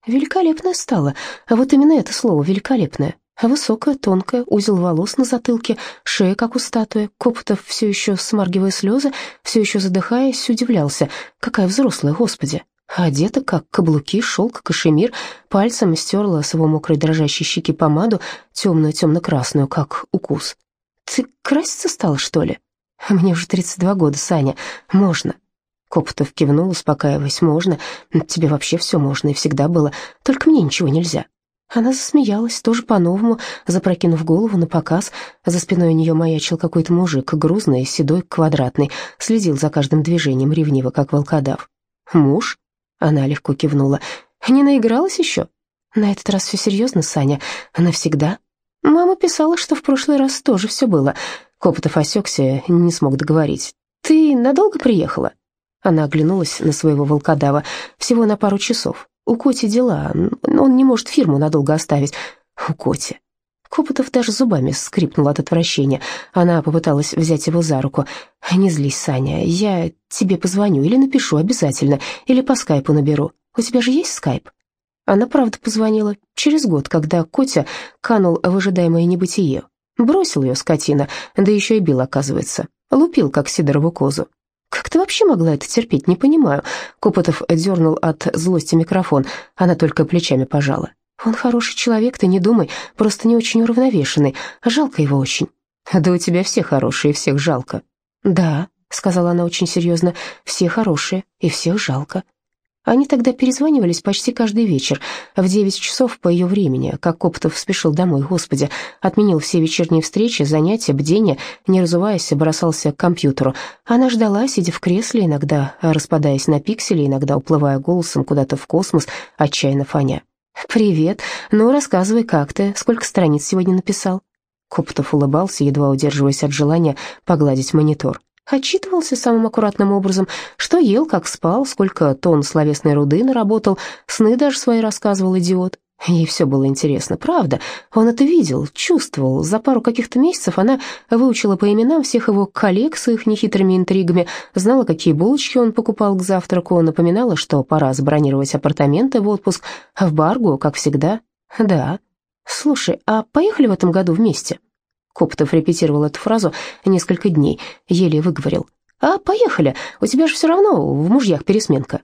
Великолепное стало, а вот именно это слово «великолепное». Высокая, тонкая, узел волос на затылке, шея, как у статуи. Копотов, все еще смаргивая слезы, все еще задыхаясь, удивлялся. Какая взрослая, господи! одета, как каблуки, шелк, кашемир, пальцем стерла с его мокрой дрожащей щеки помаду, темную, темно-красную, как укус. «Ты краситься стала, что ли?» «Мне уже 32 года, Саня. Можно». Копотов кивнул, успокаиваясь. «Можно. Тебе вообще все можно и всегда было. Только мне ничего нельзя». Она засмеялась, тоже по-новому, запрокинув голову на показ. За спиной у нее маячил какой-то мужик, грузный, седой, квадратный, следил за каждым движением ревниво, как волкодав. «Муж?» — она легко кивнула. «Не наигралась еще?» «На этот раз все серьезно, Саня. Навсегда?» «Мама писала, что в прошлый раз тоже все было». Копотов осекся, не смог договорить. «Ты надолго приехала?» Она оглянулась на своего волкодава. «Всего на пару часов. У Коти дела, он не может фирму надолго оставить. У Коти. Копотов даже зубами скрипнул от отвращения. Она попыталась взять его за руку. «Не злись, Саня, я тебе позвоню или напишу обязательно, или по скайпу наберу. У тебя же есть скайп?» Она правда позвонила через год, когда Котя канул в ожидаемое небытие. Бросил ее скотина, да еще и бил, оказывается. Лупил, как Сидорову козу. «Как ты вообще могла это терпеть, не понимаю?» Копотов дернул от злости микрофон, она только плечами пожала. «Он хороший человек, ты не думай, просто не очень уравновешенный, жалко его очень». «Да у тебя все хорошие, всех жалко». «Да», — сказала она очень серьезно, — «все хорошие, и всех жалко». Они тогда перезванивались почти каждый вечер, в девять часов по ее времени, как Коптов спешил домой, господи, отменил все вечерние встречи, занятия, бдения, не разуваясь, бросался к компьютеру. Она ждала, сидя в кресле, иногда распадаясь на пиксели, иногда уплывая голосом куда-то в космос, отчаянно фоня. «Привет. Ну, рассказывай, как ты? Сколько страниц сегодня написал?» Коптов улыбался, едва удерживаясь от желания погладить монитор. Отчитывался самым аккуратным образом, что ел, как спал, сколько тонн словесной руды наработал, сны даже свои рассказывал идиот. Ей все было интересно, правда. Он это видел, чувствовал. За пару каких-то месяцев она выучила по именам всех его коллег с их нехитрыми интригами, знала, какие булочки он покупал к завтраку, напоминала, что пора забронировать апартаменты в отпуск, в Баргу, как всегда. Да. «Слушай, а поехали в этом году вместе?» Коптов репетировал эту фразу несколько дней, еле выговорил. «А поехали, у тебя же все равно в мужьях пересменка».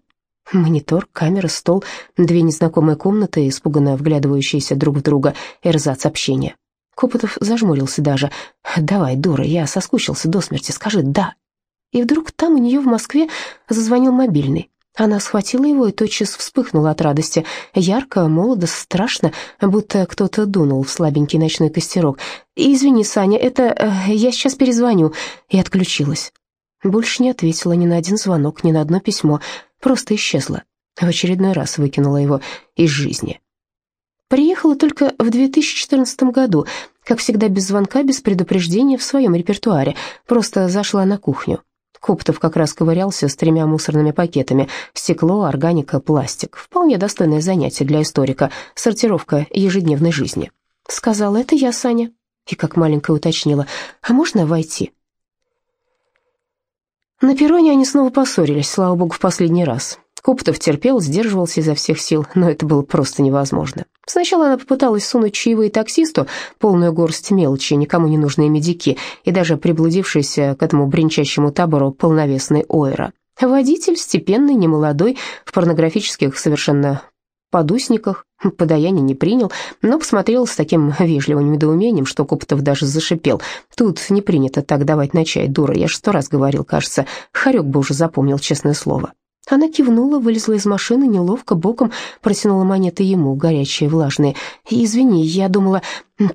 Монитор, камера, стол, две незнакомые комнаты, испуганно вглядывающиеся друг в друга, эрзац общения. Копотов зажмурился даже. «Давай, дура, я соскучился до смерти, скажи «да». И вдруг там у нее в Москве зазвонил мобильный. Она схватила его и тотчас вспыхнула от радости. Ярко, молодо, страшно, будто кто-то дунул в слабенький ночной костерок. «Извини, Саня, это... Э, я сейчас перезвоню». И отключилась. Больше не ответила ни на один звонок, ни на одно письмо просто исчезла. В очередной раз выкинула его из жизни. Приехала только в 2014 году, как всегда без звонка, без предупреждения в своем репертуаре, просто зашла на кухню. Коптов как раз ковырялся с тремя мусорными пакетами. Стекло, органика, пластик. Вполне достойное занятие для историка. Сортировка ежедневной жизни. Сказала, это я, Саня. И как маленькая уточнила, а можно войти? На перроне они снова поссорились, слава богу, в последний раз. Коптов терпел, сдерживался изо всех сил, но это было просто невозможно. Сначала она попыталась сунуть чаевые таксисту, полную горсть мелочи, никому не нужные медики, и даже приблудившийся к этому бренчащему табору полновесный Ойра. Водитель, степенный, немолодой, в порнографических совершенно подусниках, (laughs) подаяние не принял, но посмотрел с таким вежливым недоумением, что Коптов даже зашипел. «Тут не принято так давать на чай, дура, я ж сто раз говорил, кажется, Харек бы уже запомнил, честное слово». Она кивнула, вылезла из машины, неловко, боком протянула монеты ему, горячие, влажные. «Извини, я думала,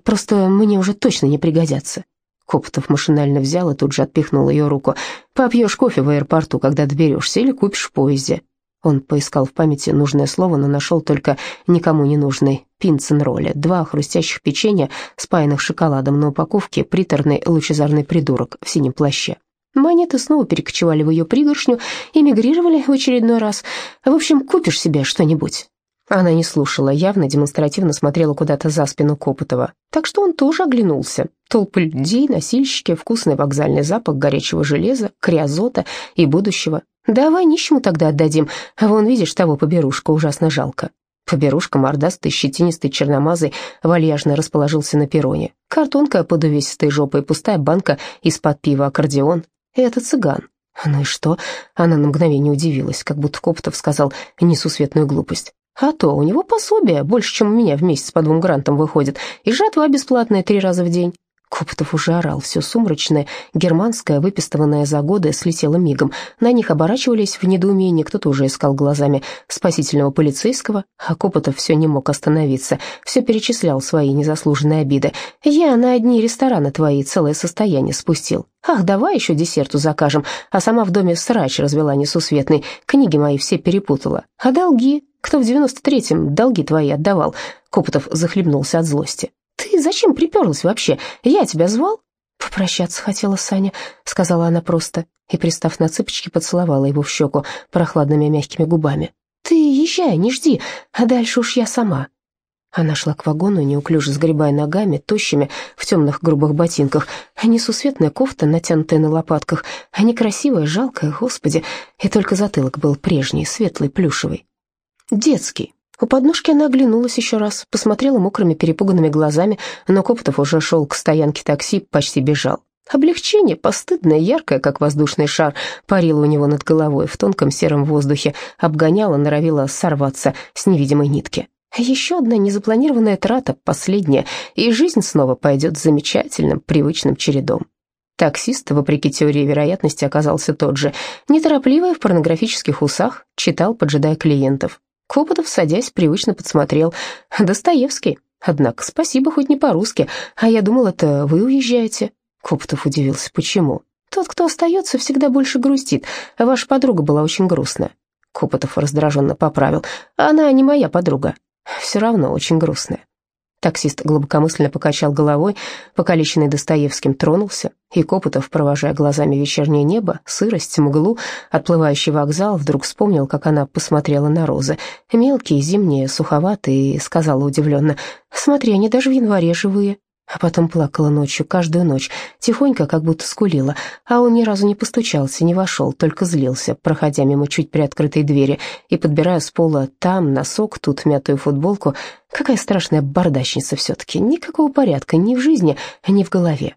просто мне уже точно не пригодятся». Коптов машинально взял и тут же отпихнул ее руку. «Попьешь кофе в аэропорту, когда доберешься, или купишь в поезде». Он поискал в памяти нужное слово, но нашел только никому не нужный пинцен-роли. Два хрустящих печенья, спаянных шоколадом на упаковке, приторный лучезарный придурок в синем плаще. Монеты снова перекочевали в ее пригоршню, эмигрировали в очередной раз. В общем, купишь себе что-нибудь. Она не слушала, явно демонстративно смотрела куда-то за спину Копотова. Так что он тоже оглянулся. Толпы людей, носильщики, вкусный вокзальный запах горячего железа, криозота и будущего. Давай нищему тогда отдадим. Вон, видишь, того поберушка ужасно жалко. Поберушка, мордастый, щетинистый, черномазый, вальяжно расположился на перроне. Картонка под увесистой жопой, пустая банка из-под пива, аккордеон. Это цыган. Ну и что? Она на мгновение удивилась, как будто Коптов сказал несусветную глупость. А то у него пособие больше, чем у меня в месяц по двум грантам выходит, и жатва бесплатная три раза в день. Коптов уже орал, все сумрачное, германское, выпистыванное за годы, слетело мигом. На них оборачивались в недоумении, кто-то уже искал глазами спасительного полицейского, а Копотов все не мог остановиться, все перечислял свои незаслуженные обиды. «Я на одни рестораны твои целое состояние спустил. Ах, давай еще десерту закажем, а сама в доме срач развела несусветный, книги мои все перепутала. А долги? Кто в девяносто третьем долги твои отдавал?» Копотов захлебнулся от злости. «Ты зачем приперлась вообще? Я тебя звал?» «Попрощаться хотела Саня», — сказала она просто, и, пристав на цыпочки, поцеловала его в щеку прохладными мягкими губами. «Ты езжай, не жди, а дальше уж я сама». Она шла к вагону, неуклюже сгребая ногами, тощими, в темных грубых ботинках. Несусветная кофта, натянутая на лопатках, а некрасивая, жалкая, господи. И только затылок был прежний, светлый, плюшевый. Детский, у подножки она оглянулась еще раз, посмотрела мокрыми перепуганными глазами, но Коптов уже шел к стоянке такси, почти бежал. Облегчение, постыдное, яркое, как воздушный шар, парило у него над головой в тонком сером воздухе, обгоняло, норовило сорваться с невидимой нитки. Еще одна незапланированная трата, последняя, и жизнь снова пойдет замечательным, привычным чередом. Таксист, вопреки теории вероятности, оказался тот же. Неторопливый, в порнографических усах, читал, поджидая клиентов. Копотов, садясь, привычно подсмотрел. «Достоевский. Однако, спасибо, хоть не по-русски. А я думал, это вы уезжаете». Копотов удивился. «Почему?» «Тот, кто остается, всегда больше грустит. Ваша подруга была очень грустная». Копотов раздраженно поправил. «Она не моя подруга. Все равно очень грустная». Таксист глубокомысленно покачал головой, покалеченный Достоевским тронулся, и Копотов, провожая глазами вечернее небо, сырость, мглу, отплывающий вокзал, вдруг вспомнил, как она посмотрела на розы. Мелкие, зимние, суховатые, и сказала удивленно, «Смотри, они даже в январе живые». А потом плакала ночью, каждую ночь, тихонько, как будто скулила, а он ни разу не постучался, не вошел, только злился, проходя мимо чуть приоткрытой двери и подбирая с пола там носок, тут мятую футболку. Какая страшная бардачница все-таки, никакого порядка ни в жизни, ни в голове.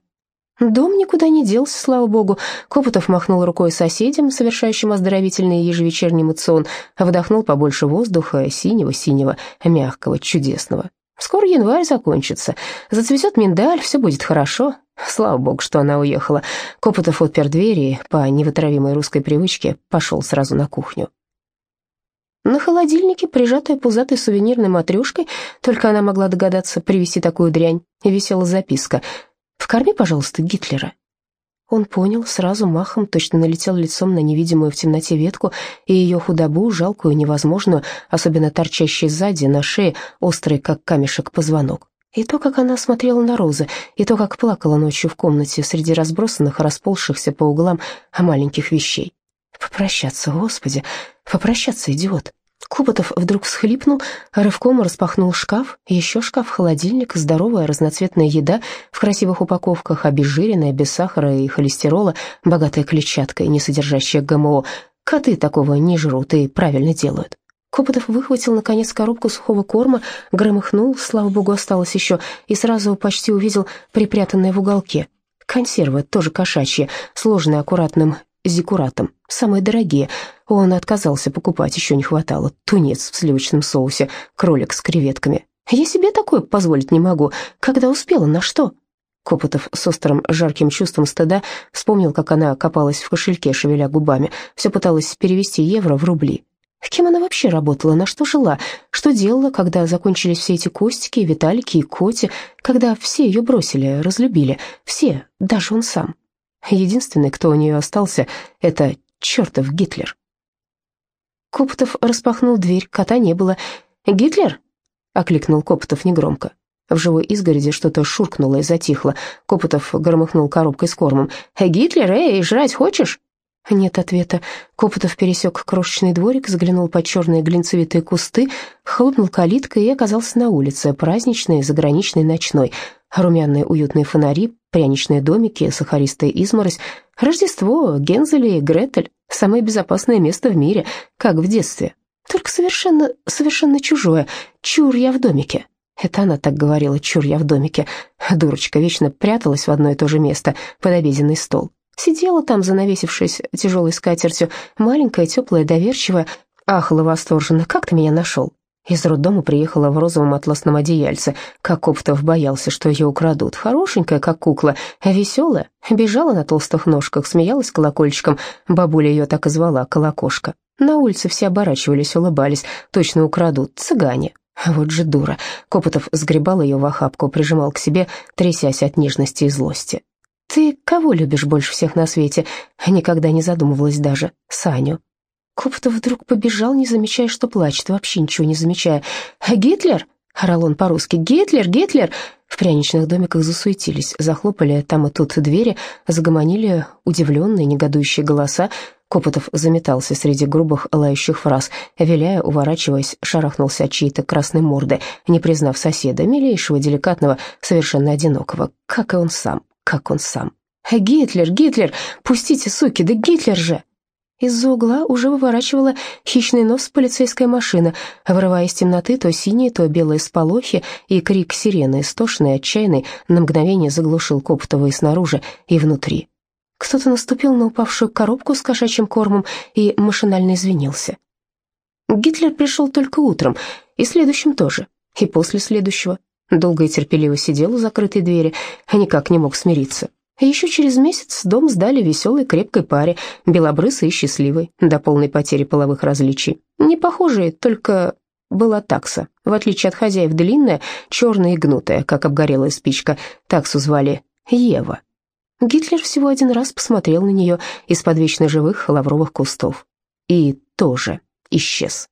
Дом никуда не делся, слава богу. Копотов махнул рукой соседям, совершающим оздоровительный ежевечерний мацион, вдохнул побольше воздуха, синего-синего, мягкого, чудесного. Скоро январь закончится, зацветет миндаль, все будет хорошо. Слава богу, что она уехала. Копотов отпер двери по невытравимой русской привычке пошел сразу на кухню. На холодильнике, прижатая пузатой сувенирной матрешкой, только она могла догадаться привезти такую дрянь, висела записка «Вкорми, пожалуйста, Гитлера». Он понял, сразу махом точно налетел лицом на невидимую в темноте ветку и ее худобу, жалкую, невозможную, особенно торчащей сзади, на шее, острый, как камешек, позвонок. И то, как она смотрела на розы, и то, как плакала ночью в комнате среди разбросанных, расползшихся по углам маленьких вещей. Попрощаться, Господи, попрощаться, идиот. Куботов вдруг всхлипнул, рывком распахнул шкаф, еще шкаф, холодильник, здоровая разноцветная еда в красивых упаковках, обезжиренная, без сахара и холестерола, богатая клетчаткой, не содержащая ГМО. Коты такого не жрут и правильно делают. Копотов выхватил, наконец, коробку сухого корма, громыхнул, слава богу, осталось еще, и сразу почти увидел припрятанное в уголке. Консервы, тоже кошачьи, сложные аккуратным зиккуратом, самые дорогие. Он отказался покупать, еще не хватало. Тунец в сливочном соусе, кролик с креветками. Я себе такое позволить не могу. Когда успела, на что? Копотов с острым жарким чувством стыда вспомнил, как она копалась в кошельке, шевеля губами. Все пыталась перевести евро в рубли. Кем она вообще работала, на что жила, что делала, когда закончились все эти Костики, Виталики и Коти, когда все ее бросили, разлюбили, все, даже он сам. Единственный, кто у нее остался, это чертов Гитлер. Коптов распахнул дверь, кота не было. «Гитлер?» — окликнул Коптов негромко. В живой изгороди что-то шуркнуло и затихло. Копотов громыхнул коробкой с кормом. «Гитлер, эй, жрать хочешь?» Нет ответа. Копотов пересек крошечный дворик, заглянул под черные глинцевитые кусты, хлопнул калиткой и оказался на улице, праздничной, заграничной, ночной. Румяные уютные фонари, пряничные домики, сахаристая изморозь. Рождество, Гензель и Гретель — самое безопасное место в мире, как в детстве. Только совершенно, совершенно чужое. Чур я в домике. Это она так говорила, чур я в домике. Дурочка вечно пряталась в одно и то же место, под обеденный стол. Сидела там, занавесившись тяжелой скатертью, маленькая, теплая, доверчивая, ахала восторженно. «Как ты меня нашел?» Из роддома приехала в розовом атласном одеяльце, как Коптов боялся, что ее украдут. Хорошенькая, как кукла, веселая, бежала на толстых ножках, смеялась колокольчиком, бабуля ее так и звала, колокошка. На улице все оборачивались, улыбались, точно украдут, цыгане. Вот же дура. Копотов сгребал ее в охапку, прижимал к себе, трясясь от нежности и злости. «Ты кого любишь больше всех на свете?» Никогда не задумывалась даже. «Саню». Коптов вдруг побежал, не замечая, что плачет, вообще ничего не замечая. «Гитлер?» — орал он по-русски. «Гитлер! Гитлер!» В пряничных домиках засуетились, захлопали там и тут двери, загомонили удивленные, негодующие голоса. Копотов заметался среди грубых лающих фраз, виляя, уворачиваясь, шарахнулся от чьей-то красной морды, не признав соседа, милейшего, деликатного, совершенно одинокого, как и он сам как он сам. «Гитлер, Гитлер! Пустите, суки, да Гитлер же!» Из-за угла уже выворачивала хищный нос полицейская машина, вырывая из темноты то синие, то белые сполохи, и крик сирены, истошный отчаянный, на мгновение заглушил Коптова снаружи, и внутри. Кто-то наступил на упавшую коробку с кошачьим кормом и машинально извинился. Гитлер пришел только утром, и следующим тоже, и после следующего. Долго и терпеливо сидел у закрытой двери, а никак не мог смириться. Еще через месяц дом сдали веселой крепкой паре, белобрысой и счастливой, до полной потери половых различий. Не похожие, только была такса. В отличие от хозяев длинная, черная и гнутая, как обгорелая спичка. Таксу звали Ева. Гитлер всего один раз посмотрел на нее из-под вечно живых лавровых кустов. И тоже исчез.